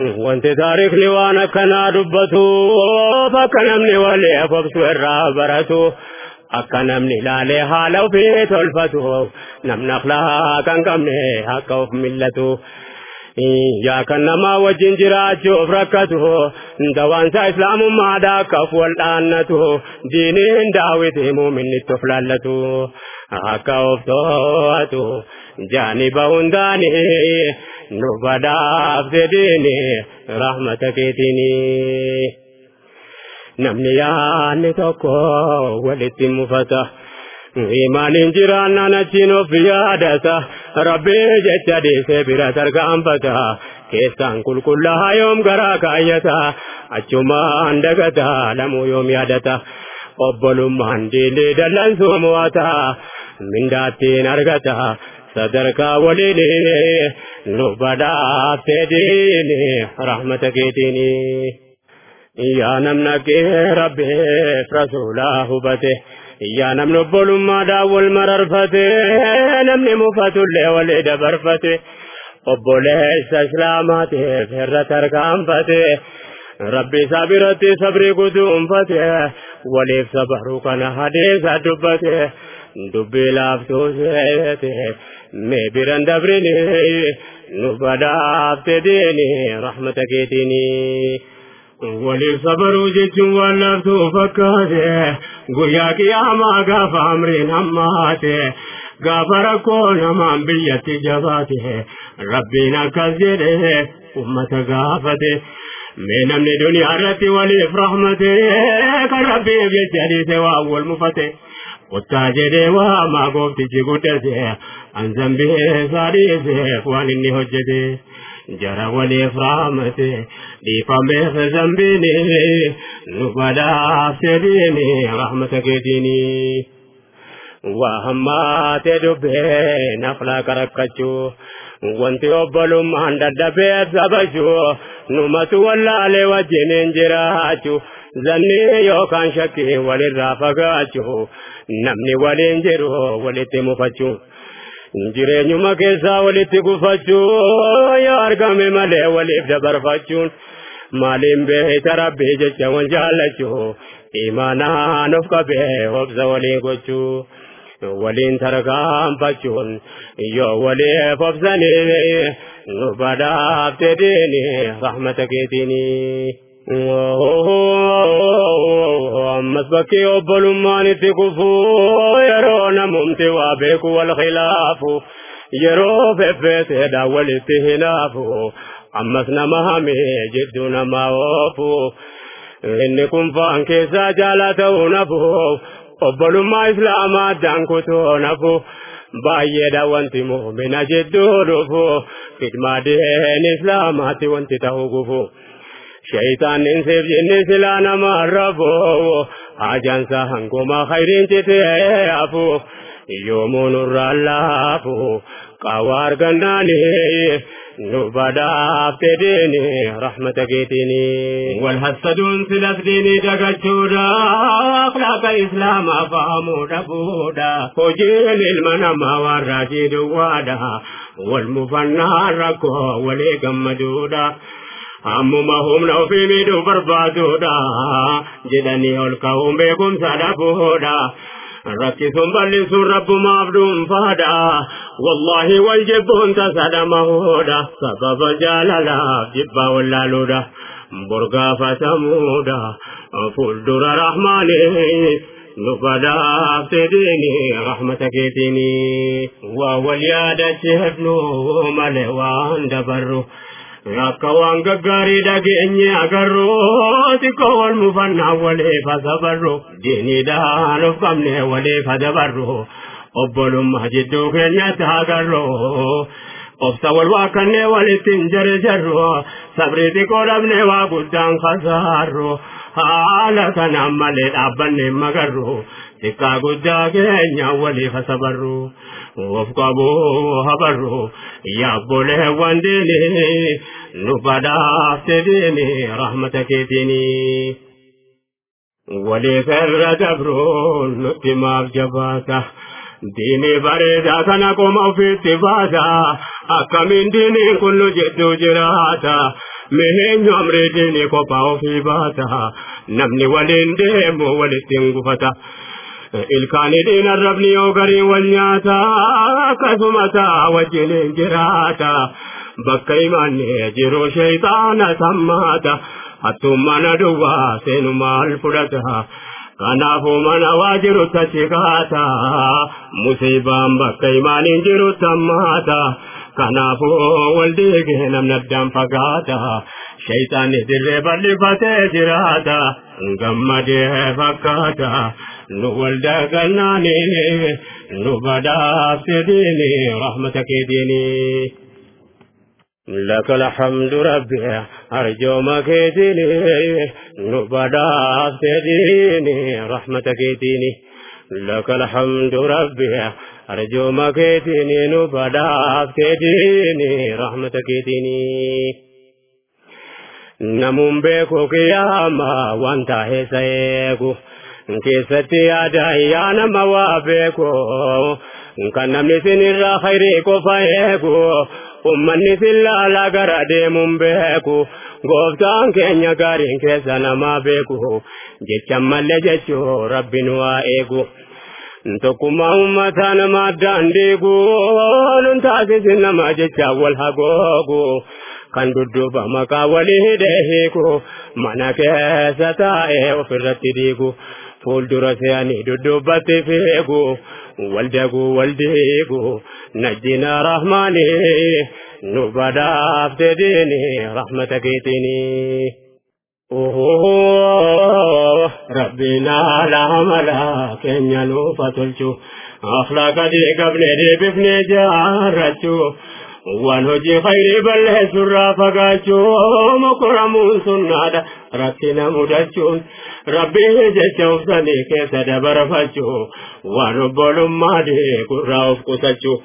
Wanti taarikni waan akkanaa dubbatu akka namni walee afobsu irraa baratu. akka namni ilaalee haala ofii tolfatu namni akhlaaqa hin qabne akka of millatu yaa kan namaa wajjin jiraachuuf rakkatu dawaansaa islaamummaadha akka of wal dhaannatu diiniin daawiti muuminnitti of laallatu akka of to'atu jaaniba hundaani nu diini rahmata keetiinii. namni yaanni tokko walitti mufata imaaniin jiraannaan achiin of yaadata rabbii jecha dhiisee bira tarkaanfata keessaan qulqullaa yoom garaa kaayyata achumaan dagata lamuu yoom yaadata obbolummaan diinii dallansuu mo'ata mindaattiin argata sadarkaa waliin nu badhaaftee diini rahmata keetiini yaa namna kee rabbiif rasuulaa hubate yaa namni obbolummaadhaan wal mararfate namni mufatullee walii dabarfate obboleessa islaamaatiif irra tarkaanfate rabbi isaa biratti sabrii guduunfate waliif sabaruu kana hadeessa dubbate dubbii laaftuu seete mee biran dabrini nu badhaafte diini rahmata keetiini. waliif sabaruu jechuun waan laaftuu fakkaate guyyaa qiyaamaa gaafa amriin hammaate gaafa rakkoo namaan biyyatti jabaate rabbiin akkas jedhe ummata gaafate. mee namni duniyaa irratti waliif rahmate kan rabbiif zambiisaa dhiiseef waan inni hojjete jara waliif rahmate dhiifameef zambiini nu badhaafte diini rahmata keetiini waa hammaate dubbee naflaa karakkachuu wanti obbolummaan dadhabee sabachuu numatu wallaalee wajjiniin jiraachuu zannii yookaan shakkii walirraa fagaachuu namni waliin jiru walitti mufachuu jireenyuma keessaa walitti gufachuu yoo argame malee waliif dabarfachuun maaliin beeyta rabbii jecha wal jaallachuu imaanaan of qabee obsa walii gochuu. waliin tarkaanfachuun yoo waliif obsanii nu badhaafte diini rahmata keetiini. Khilaafu yeroo feffeeteedha walitti hinaafu ammas nama hamee jidduu namaa oofu inni kun faan keessaa jaalaa ta'uu nafu obbolummaa islaamaa addaan kutoo nafu baay'eedha wanti muumina jidduu dhufu fidmaa deen islaamaatti wanti ta'uu shayitaannin siif jinni silaa namaa rafu hajansa hanguma khayriin citee hafu yoomuu nurraan laafu qaawaa argannaani nu badhaafte diini rahmata keetiini wal hassaduun silas diinii dagachuudha akhlaaqa islaamaa fahamuu dhabuudha hojiin ilma namaa waan raajii ammuma humna ofii miidhuu barbaaduudha jedhanii ol ka'uun beekumsa dhabuudha rakkisuun bal'isuun rabbumaaf dhuunfaadha wallaahi wal jibbuun tasadhamahuudha sababa jaalalaaf jibbaa wallaaluudha borgaafatamuudha fuuldura rahmaanii nu badhaafte diini rahmata keetiini waa wal yaadacheefnu malee ራብከዋን ገጋሪ ደጌኝ አገሮ ሲኮወል ሙፈና ወሌ ፈሰበሩ ዲኒዳን ኦፍ ቀምኔ ወሌ ፈደበሩ ኦቦሉማ ጅዱ ኬኛት ሀገሮ ኦብሰ ወልዋ ከኔ ወሊትን ጀርጀሮ ሰብሪ ጢቆ ደብኔ ዋ ጉዳን ከሳሮ ሀለ ከናመሌ ዳበኔ መገሩ ጢቃ ጉዳ ኬኛ ወሌ of qabo habarro yabbole wandini nubbadaaf sedini rahmata keetini waliifarra dabruun nutti maaf jabaata diinii bareedaa kana qoma ofiitti baata akkamiin diiniin kullu jedhu jiraata miheenyu amrii diinii kophaa ofii baata namni waliin deemu walitti hin gufata. Ilkaanii diinan rabni yoo gariin wal nyaata akkasumata wajjiniin jiraata bakka imaanne jiru shayxaana sammaata hattuun mana duwwaa seenu maal fudhata kanaafuu mana waa jiru tachi kaata musiibaan bakka imaaniin jiru sammaata kanaafuu wal diigee namni addaan fagaata shayxaanni dirree bal'ifatee jiraata gammadee fakkaata gannaani nu badhaafte diini rahmata keetiini لك الحمد ربي أرجو مكيتني نبدا تديني رحمتك تيني لك الحمد ربي أرجو مكيتني نبدا تديني رحمتك تيني namun beeku kiyama wanta heessa eegu keessatti yaada yaa nama waa beeku kan namni sinirraa khayrii qofa eegu ummanni sillaala gara deemuun beeku gooftaan keenya gaariin keessa namaa beeku jecha malee jechuu rabbi nu waa eegu. Tokkummaa uummataa nama addaan diigu nun taasisin nama jecha wal hagoogu. kan dudduuba maqaa walii hidhee hiiku mana keessa taa'ee ofirratti diigu fuuldura se'anii dudduubatti fiigu wal daguu wal diigu najjina rahmaani nu badhaafte diini rahmata keetiini. Rabbiin haala mala keenya nuufa tolchu akhlaaqa diigabnee deebifnee jaarrachuu. waan hojii khayrii balleessurraa fagaachuu mukuramuun sunnaadha rakkina mudachuun rabbii jecha ufsanii keessa dabarfachuu waan obbolummaa deegurraa of qusachuu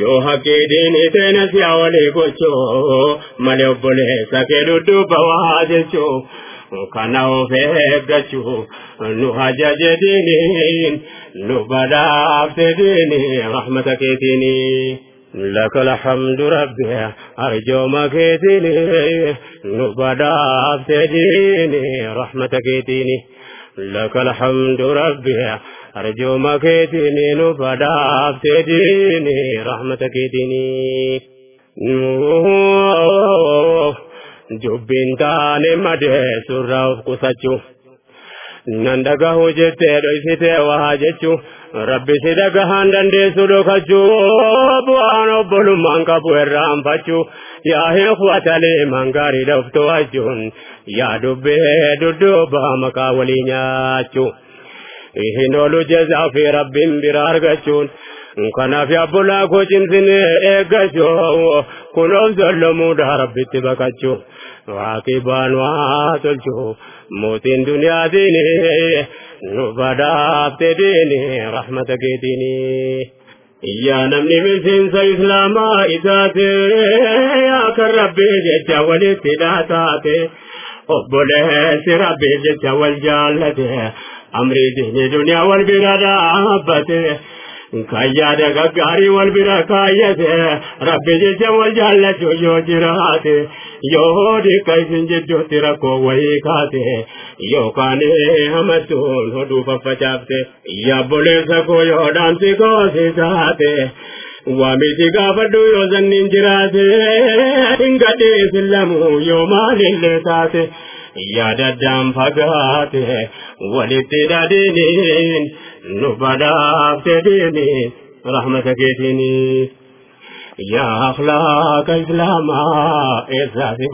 yoo haqqii diinii teena si'a walii gochuu malee obboleessa kee dudduuba waa jechuu kana of eeggachuu nu hajaje diiniin nu badhaafte diinii rahmata keetiinii. لك الحمد ربي أرجو مكيتني نبدا تديني رحمتك تيني. لك الحمد ربي أرجو مكيتني نبدا تديني رحمتك تيني. جبين تاني مدي سراف قسچو نندگاهو جتے دویستے وہا جچو rabbi si dhagahaan dandeessu dhokachuu bu'aan obbolummaan qabu irraanfachuu yaa hiikwatalee mangaarii dhofto'achuun yaa dubbee dudduuba maqaa walii nyaachuu hin oolu jezaa fi rabbiin bira argachuun kanaaf yabbolaa koo cimsin eeggachuu kunuuf sollomuudha rabbitti bakachuu waaqibaan waa tolchuu mootiin duniyaatiin rahmata keetiini. Yaa namni miseensa islaamaa isaate yaa kan rabbii jecha walitti dhaataate obboleessi rabbii jecha wal jaallate amrii diini duniyaa wal bira dhaabbate. Kayyaada gaggaarii wal bira kaayyate rabbi jecha wal jaallatu yoo jiraate yoo dhiqqa isin jidduutti rakkoo wayii kaate yookaan hamattuun hodhuu faffacaafte yaabboleessa koo yoo dhaamsi koosi taate waamisi gaafadhu yoo zanniin jiraate hin gadhiisin lamuu yoo maalillee taate yaadaddaan fagaate walitti dhadhiiniin نبدا فديني رحمتك يا أخلاق إسلاما إساسي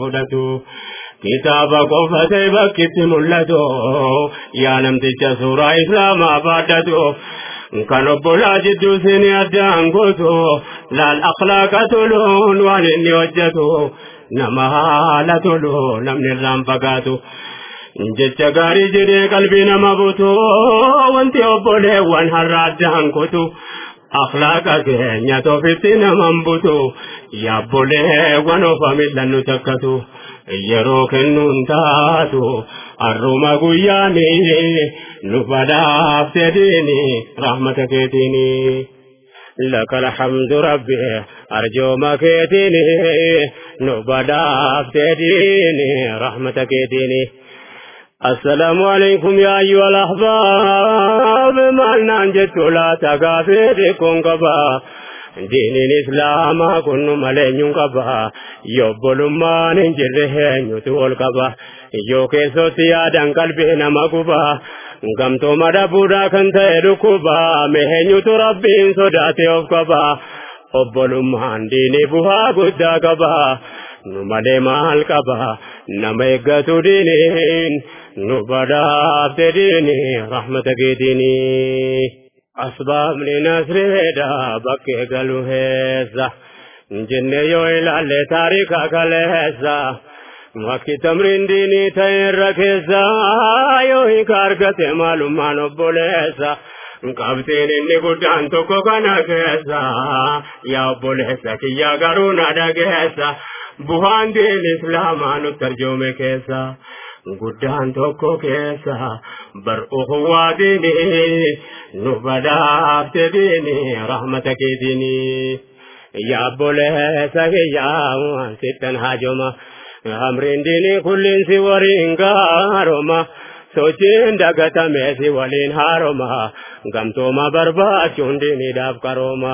كتابا قفا سيبا كتن اللدو يا لم تجسورا إسلاما فاتتو كنب لا أدان قدو لا الأخلاق تلون وليني نمها لا تلون نمني الرام فقاتو jecha gaarii jedhee qalbii nama butu wanti obboleewwan har'a addaan kutu akhlaaqa keenya tofitti naman butu yaabboleewwan ofa millannu takkatu yeroo kennuun taatu arruma guyyaani nu badhaafte diini rahmata keetiini. لك الحمد ربي أرجو مكيتني نبدا ديني رحمتك ديني السلام عليكم يا أيها الأحباب ما ننجت لا تغافركم قبا دين الإسلام كن ملين قبا يبول ما ننجره نتول قبا yoo keessotti yaadan qalbii nama gubaa gamtooma dhabuudhaa kan ta'e dhukkubaa meheenyutu rabbiin sodaate of qabaa obbolummaan diinii bu'aa guddaa qabaa nu malee maal qabaa nama eeggatu diiniin ኑባዳ አብቴዲኒ ረሕመተ ጌዲኒ አስባብ ሊነስሪ ሄዳ ባኬ ገሉ ሄዛ እንጅነዮ ይላለ ታሪክ አከለዛ ማኪ ተምሪን ዲኒ ተይረኬዛ ዮሂ ካርገቴ ማሉማን ኦቦሌሳ qabxiin inni guddaan tokko kana keessa yaa obboleessa kiyya garuu na dhageessa buhaan diin islaamaa nu tarjuume keessa guddaan tokko keessa bar'u huwaa diinii nu badhaafte diinii rahmata keetinii yaa obboleessa kiyyaa sittan haajoma amriin diinii kulliin si waliin gaaroma sochiin dagatame si waliin haaroma gamtooma barbaachuun diiniidhaaf qarooma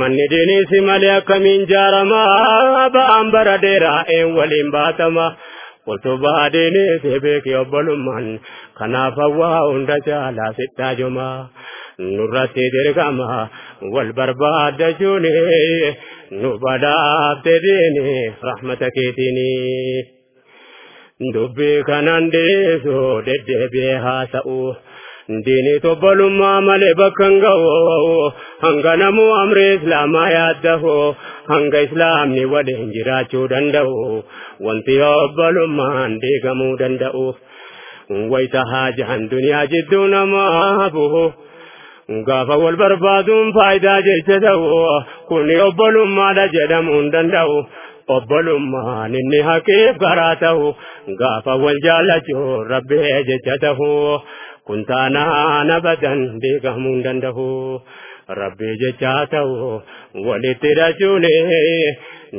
manni diinii si malee akkamiin jaarama ba'aan bara dheeraa een waliin baatama utubaa diinii si beeki obbolummaan kanaaf hawaa hunda caalaa sittaa joma nurratti dirqama wal barbaaddachuun nu badhaafte diini rahmata keetinii. dubbii kanan deesu deddeebi'ee haasa'u diinii tobbalummaa malee bakka hin ga'u hanga namuu amri islaamaa yaaddahu hanga islaamni waliin jiraachuu danda'u wanti obbalummaan diigamuu danda'u wayita haajaan duniyaa jidduu namaa buhu gaafa wal barbaaduun faayidaa jecha ta'u kuni obbolummaadha jedhamuu hin danda'u obbolummaan inni haqiif garaa ta'u gaafa wal jaallachuun rabbee jecha ta'u jecha ta'u walitti hidhachuun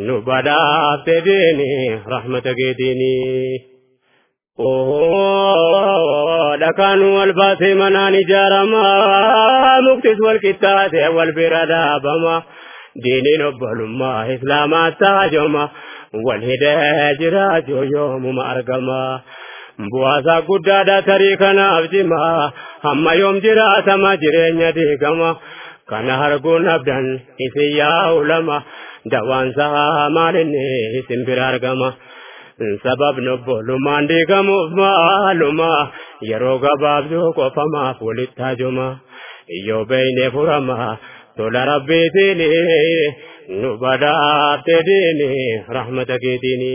nu badhaafte diini rahmata keetiini. dhakaan wal baasee manaan ijaaramaa muktis wal qixxaate wal bira dhaabama. diiniin obbolummaa islaamaa taajoma wal hidhee jiraachuu yoomuma argama bu'aasaa guddaadha tarii kanaaf jima hamma yoom jiraatama jireenya diigama kana arguun abdan isin yaa'u lama dawaansaa maalinni isin bira argama sababni obbolummaan diigamuuf maaluma yeroo gabaabduu qofamaaf walitti taajoma yoo beeyne furama tola rabbiitiin nu badhaafte diini rahmata keetiini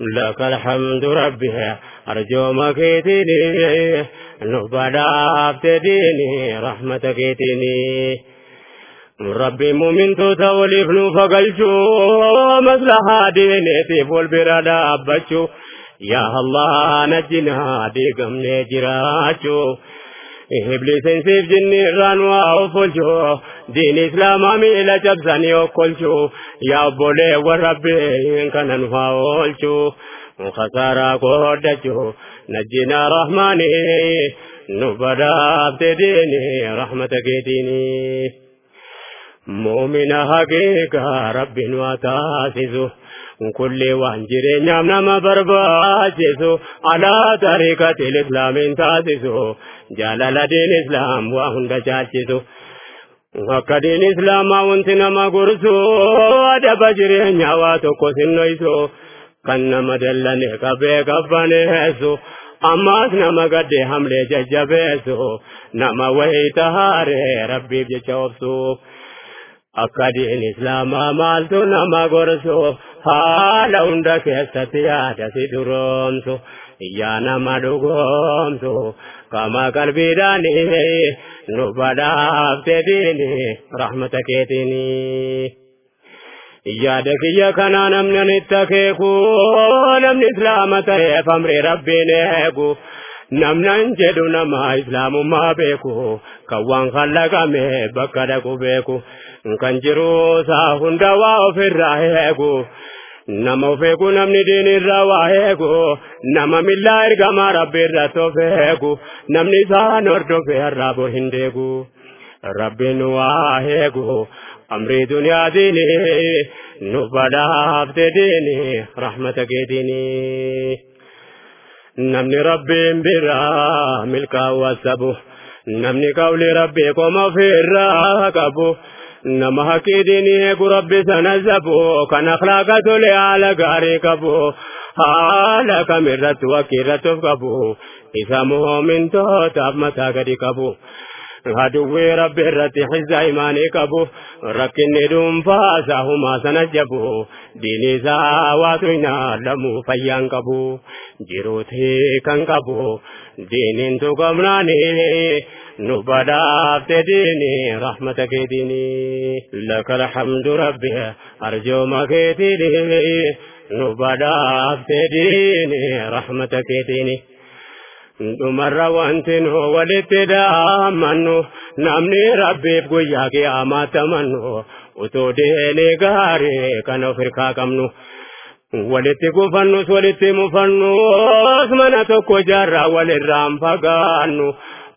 لك الحمد ربي أرجو مكيتني نبدا أبتديني رحمتك تني ربي مؤمن تولي فلو فقلشو مسلحة ديني تفول برادة أبتشو. يا الله نجنا دي قم نجراتشو jinni irraan waa offolchuu diin islaamaa miila cabsanii okkolchuu yaa obboleewwan rabbiin kanan waa oolchuu khasaaraa qooddachuu najjinaa rahmaanii nu badhaafte diini rahmata keetiini muumina haqiiqaa rabbiin waa taasisu kulli waan jireenyaaf nama barbaachisu alaa tariikatil islaamiin taasisu jaalala diin islaam waa hunda caalchisu akka diin islaamaa wanti nama gorsu adaba jireenyaa waa tokko sinnoysu kan nama dallane qabee qabbaneessu ammaas nama gadde hamlee jajjabeessu nama wayita haaree rabbiif jecha obsu akka diin islaamaa maaltu nama gorsu haala hunda keessatti yaada si duroomsu yaa nama dhugoomsu kama qalbiidhaan nu badhaafte diini rahmata keetiini. yaada kiyya kanaa namni anitti akeeku namni islaama ta'eef amri rabbiin eegu namnan jedhu nama islaamummaa beeku kan waan kallaqame bakka dhaqu beeku kan jiru isaa hunda waa ofirraa eegu nama of eegu namni diinirraa waa eegu nama millaa ergamaa rabbi irratti of eegu namni isaan hordofe har'aa bor hin deegu. Rabbiin waa eegu amrii duniyaa diini nu badhaafte diini rahmata kee diini. Namni rabbiin biraa milkaa'u sabu namni qawli rabbii qoma ofirraa qabu sabu kan akhlaaqa tole haala gaarii qabu haala kamirratti wakkii irratti of qabu isa muumintootaaf mataa gadi qabu aduwwee rabbi irratti xizza imaanii qabu rakkinni dhuunfaa isaa humaa sana jabu diinii isaa waatu hin haalamu fayyaan qabu jiruutii kan qabu diiniin tuqamnaanii diini rahmata keetiini laka alhamdu rabbi arjooma keetiini nu badhaafte diini rahmata keetiini dhumarra wanti nu walitti dhaammannu namni rabbiif guyyaa qiyamaatti amannu utoo deelee gaarii kan of hirkaa qabnu walitti gufannus walitti mufannus mana tokko jaarraa walirraan fagaannu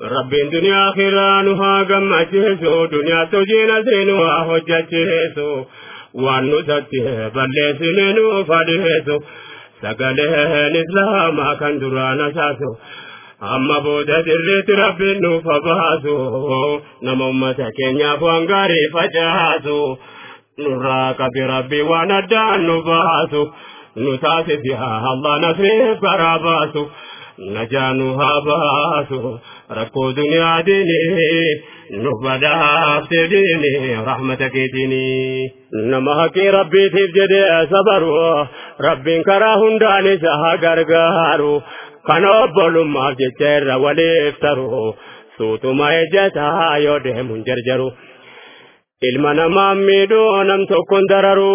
rabbiin duniyaa aakiraa nu haa gammachiisu duniyaatti hojiin asii nu haa hojjachiisu waan nu satti balleessine nuuf adeesu sagaleen islaamaa kan duraan asaasu amma booda dirreetti rabbiin nuuf baasu nama ummata keenyaaf waan gaarii facaasu nurraa qabi rabbi waan addaan nu baasu nu taasisi allah nasriif karaa baasu najaa nu haa baasu rakkoo duniyaa diini nu badhaafte diini rahmata keetiini nama haqii rabbiitiif jedhe sabaru rabbiin karaa hundaan isa haa gargaaru kan obbolummaaf jecha irra waliif taru suutuma ejjataa yoo deemu hin jarjaru ilma namaa miidhuu nam tokkon dararu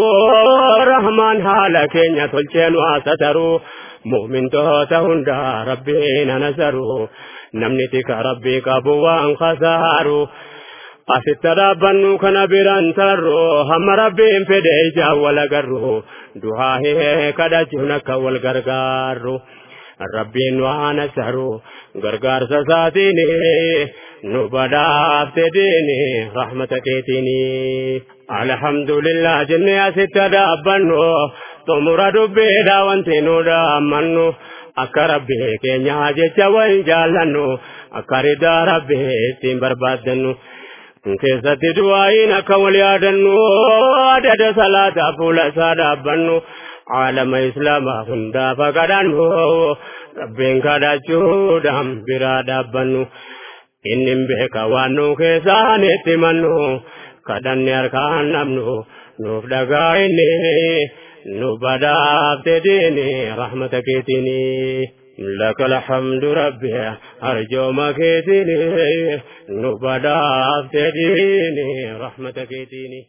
rahmaan haala keenya tolcheenu haasataru mu'mintoota hundaa rabbiin anasaru namni tika rabbii qabu waan kasaaru asitti dhaabbannu kana biraan tarru hamma rabbiin fedhe ijaan wal agarru duhaa kadhachuun akka wal gargaarru. rabbiin waan asaru gargaarsa isaatiin nu badhaafte diini rahmata keetiini alhamdulillah jennee asitti dhaabbannu xumura dubbiidha wanti nu dhaammannu akka rabbee keenya jecha wayin jaallannu akka ridaa rabbee ittiin barbaaddannu keessatti du'aayin akka wal yaadannu adada salaataa fuula isaa dhaabbannu caalama islaamaa hundaa faqadhannu rabbiin kadhachuudhaan biraa dhaabbannu inni beeka waan nu keessaan itti mannu kadhanni harkaan dhabnu nuuf dhagaa inni نوف دقائني نوبداب تديني رحمتك تيني لك الحمد ربي أرجو مكيتني نبدا تديني رحمتك تيني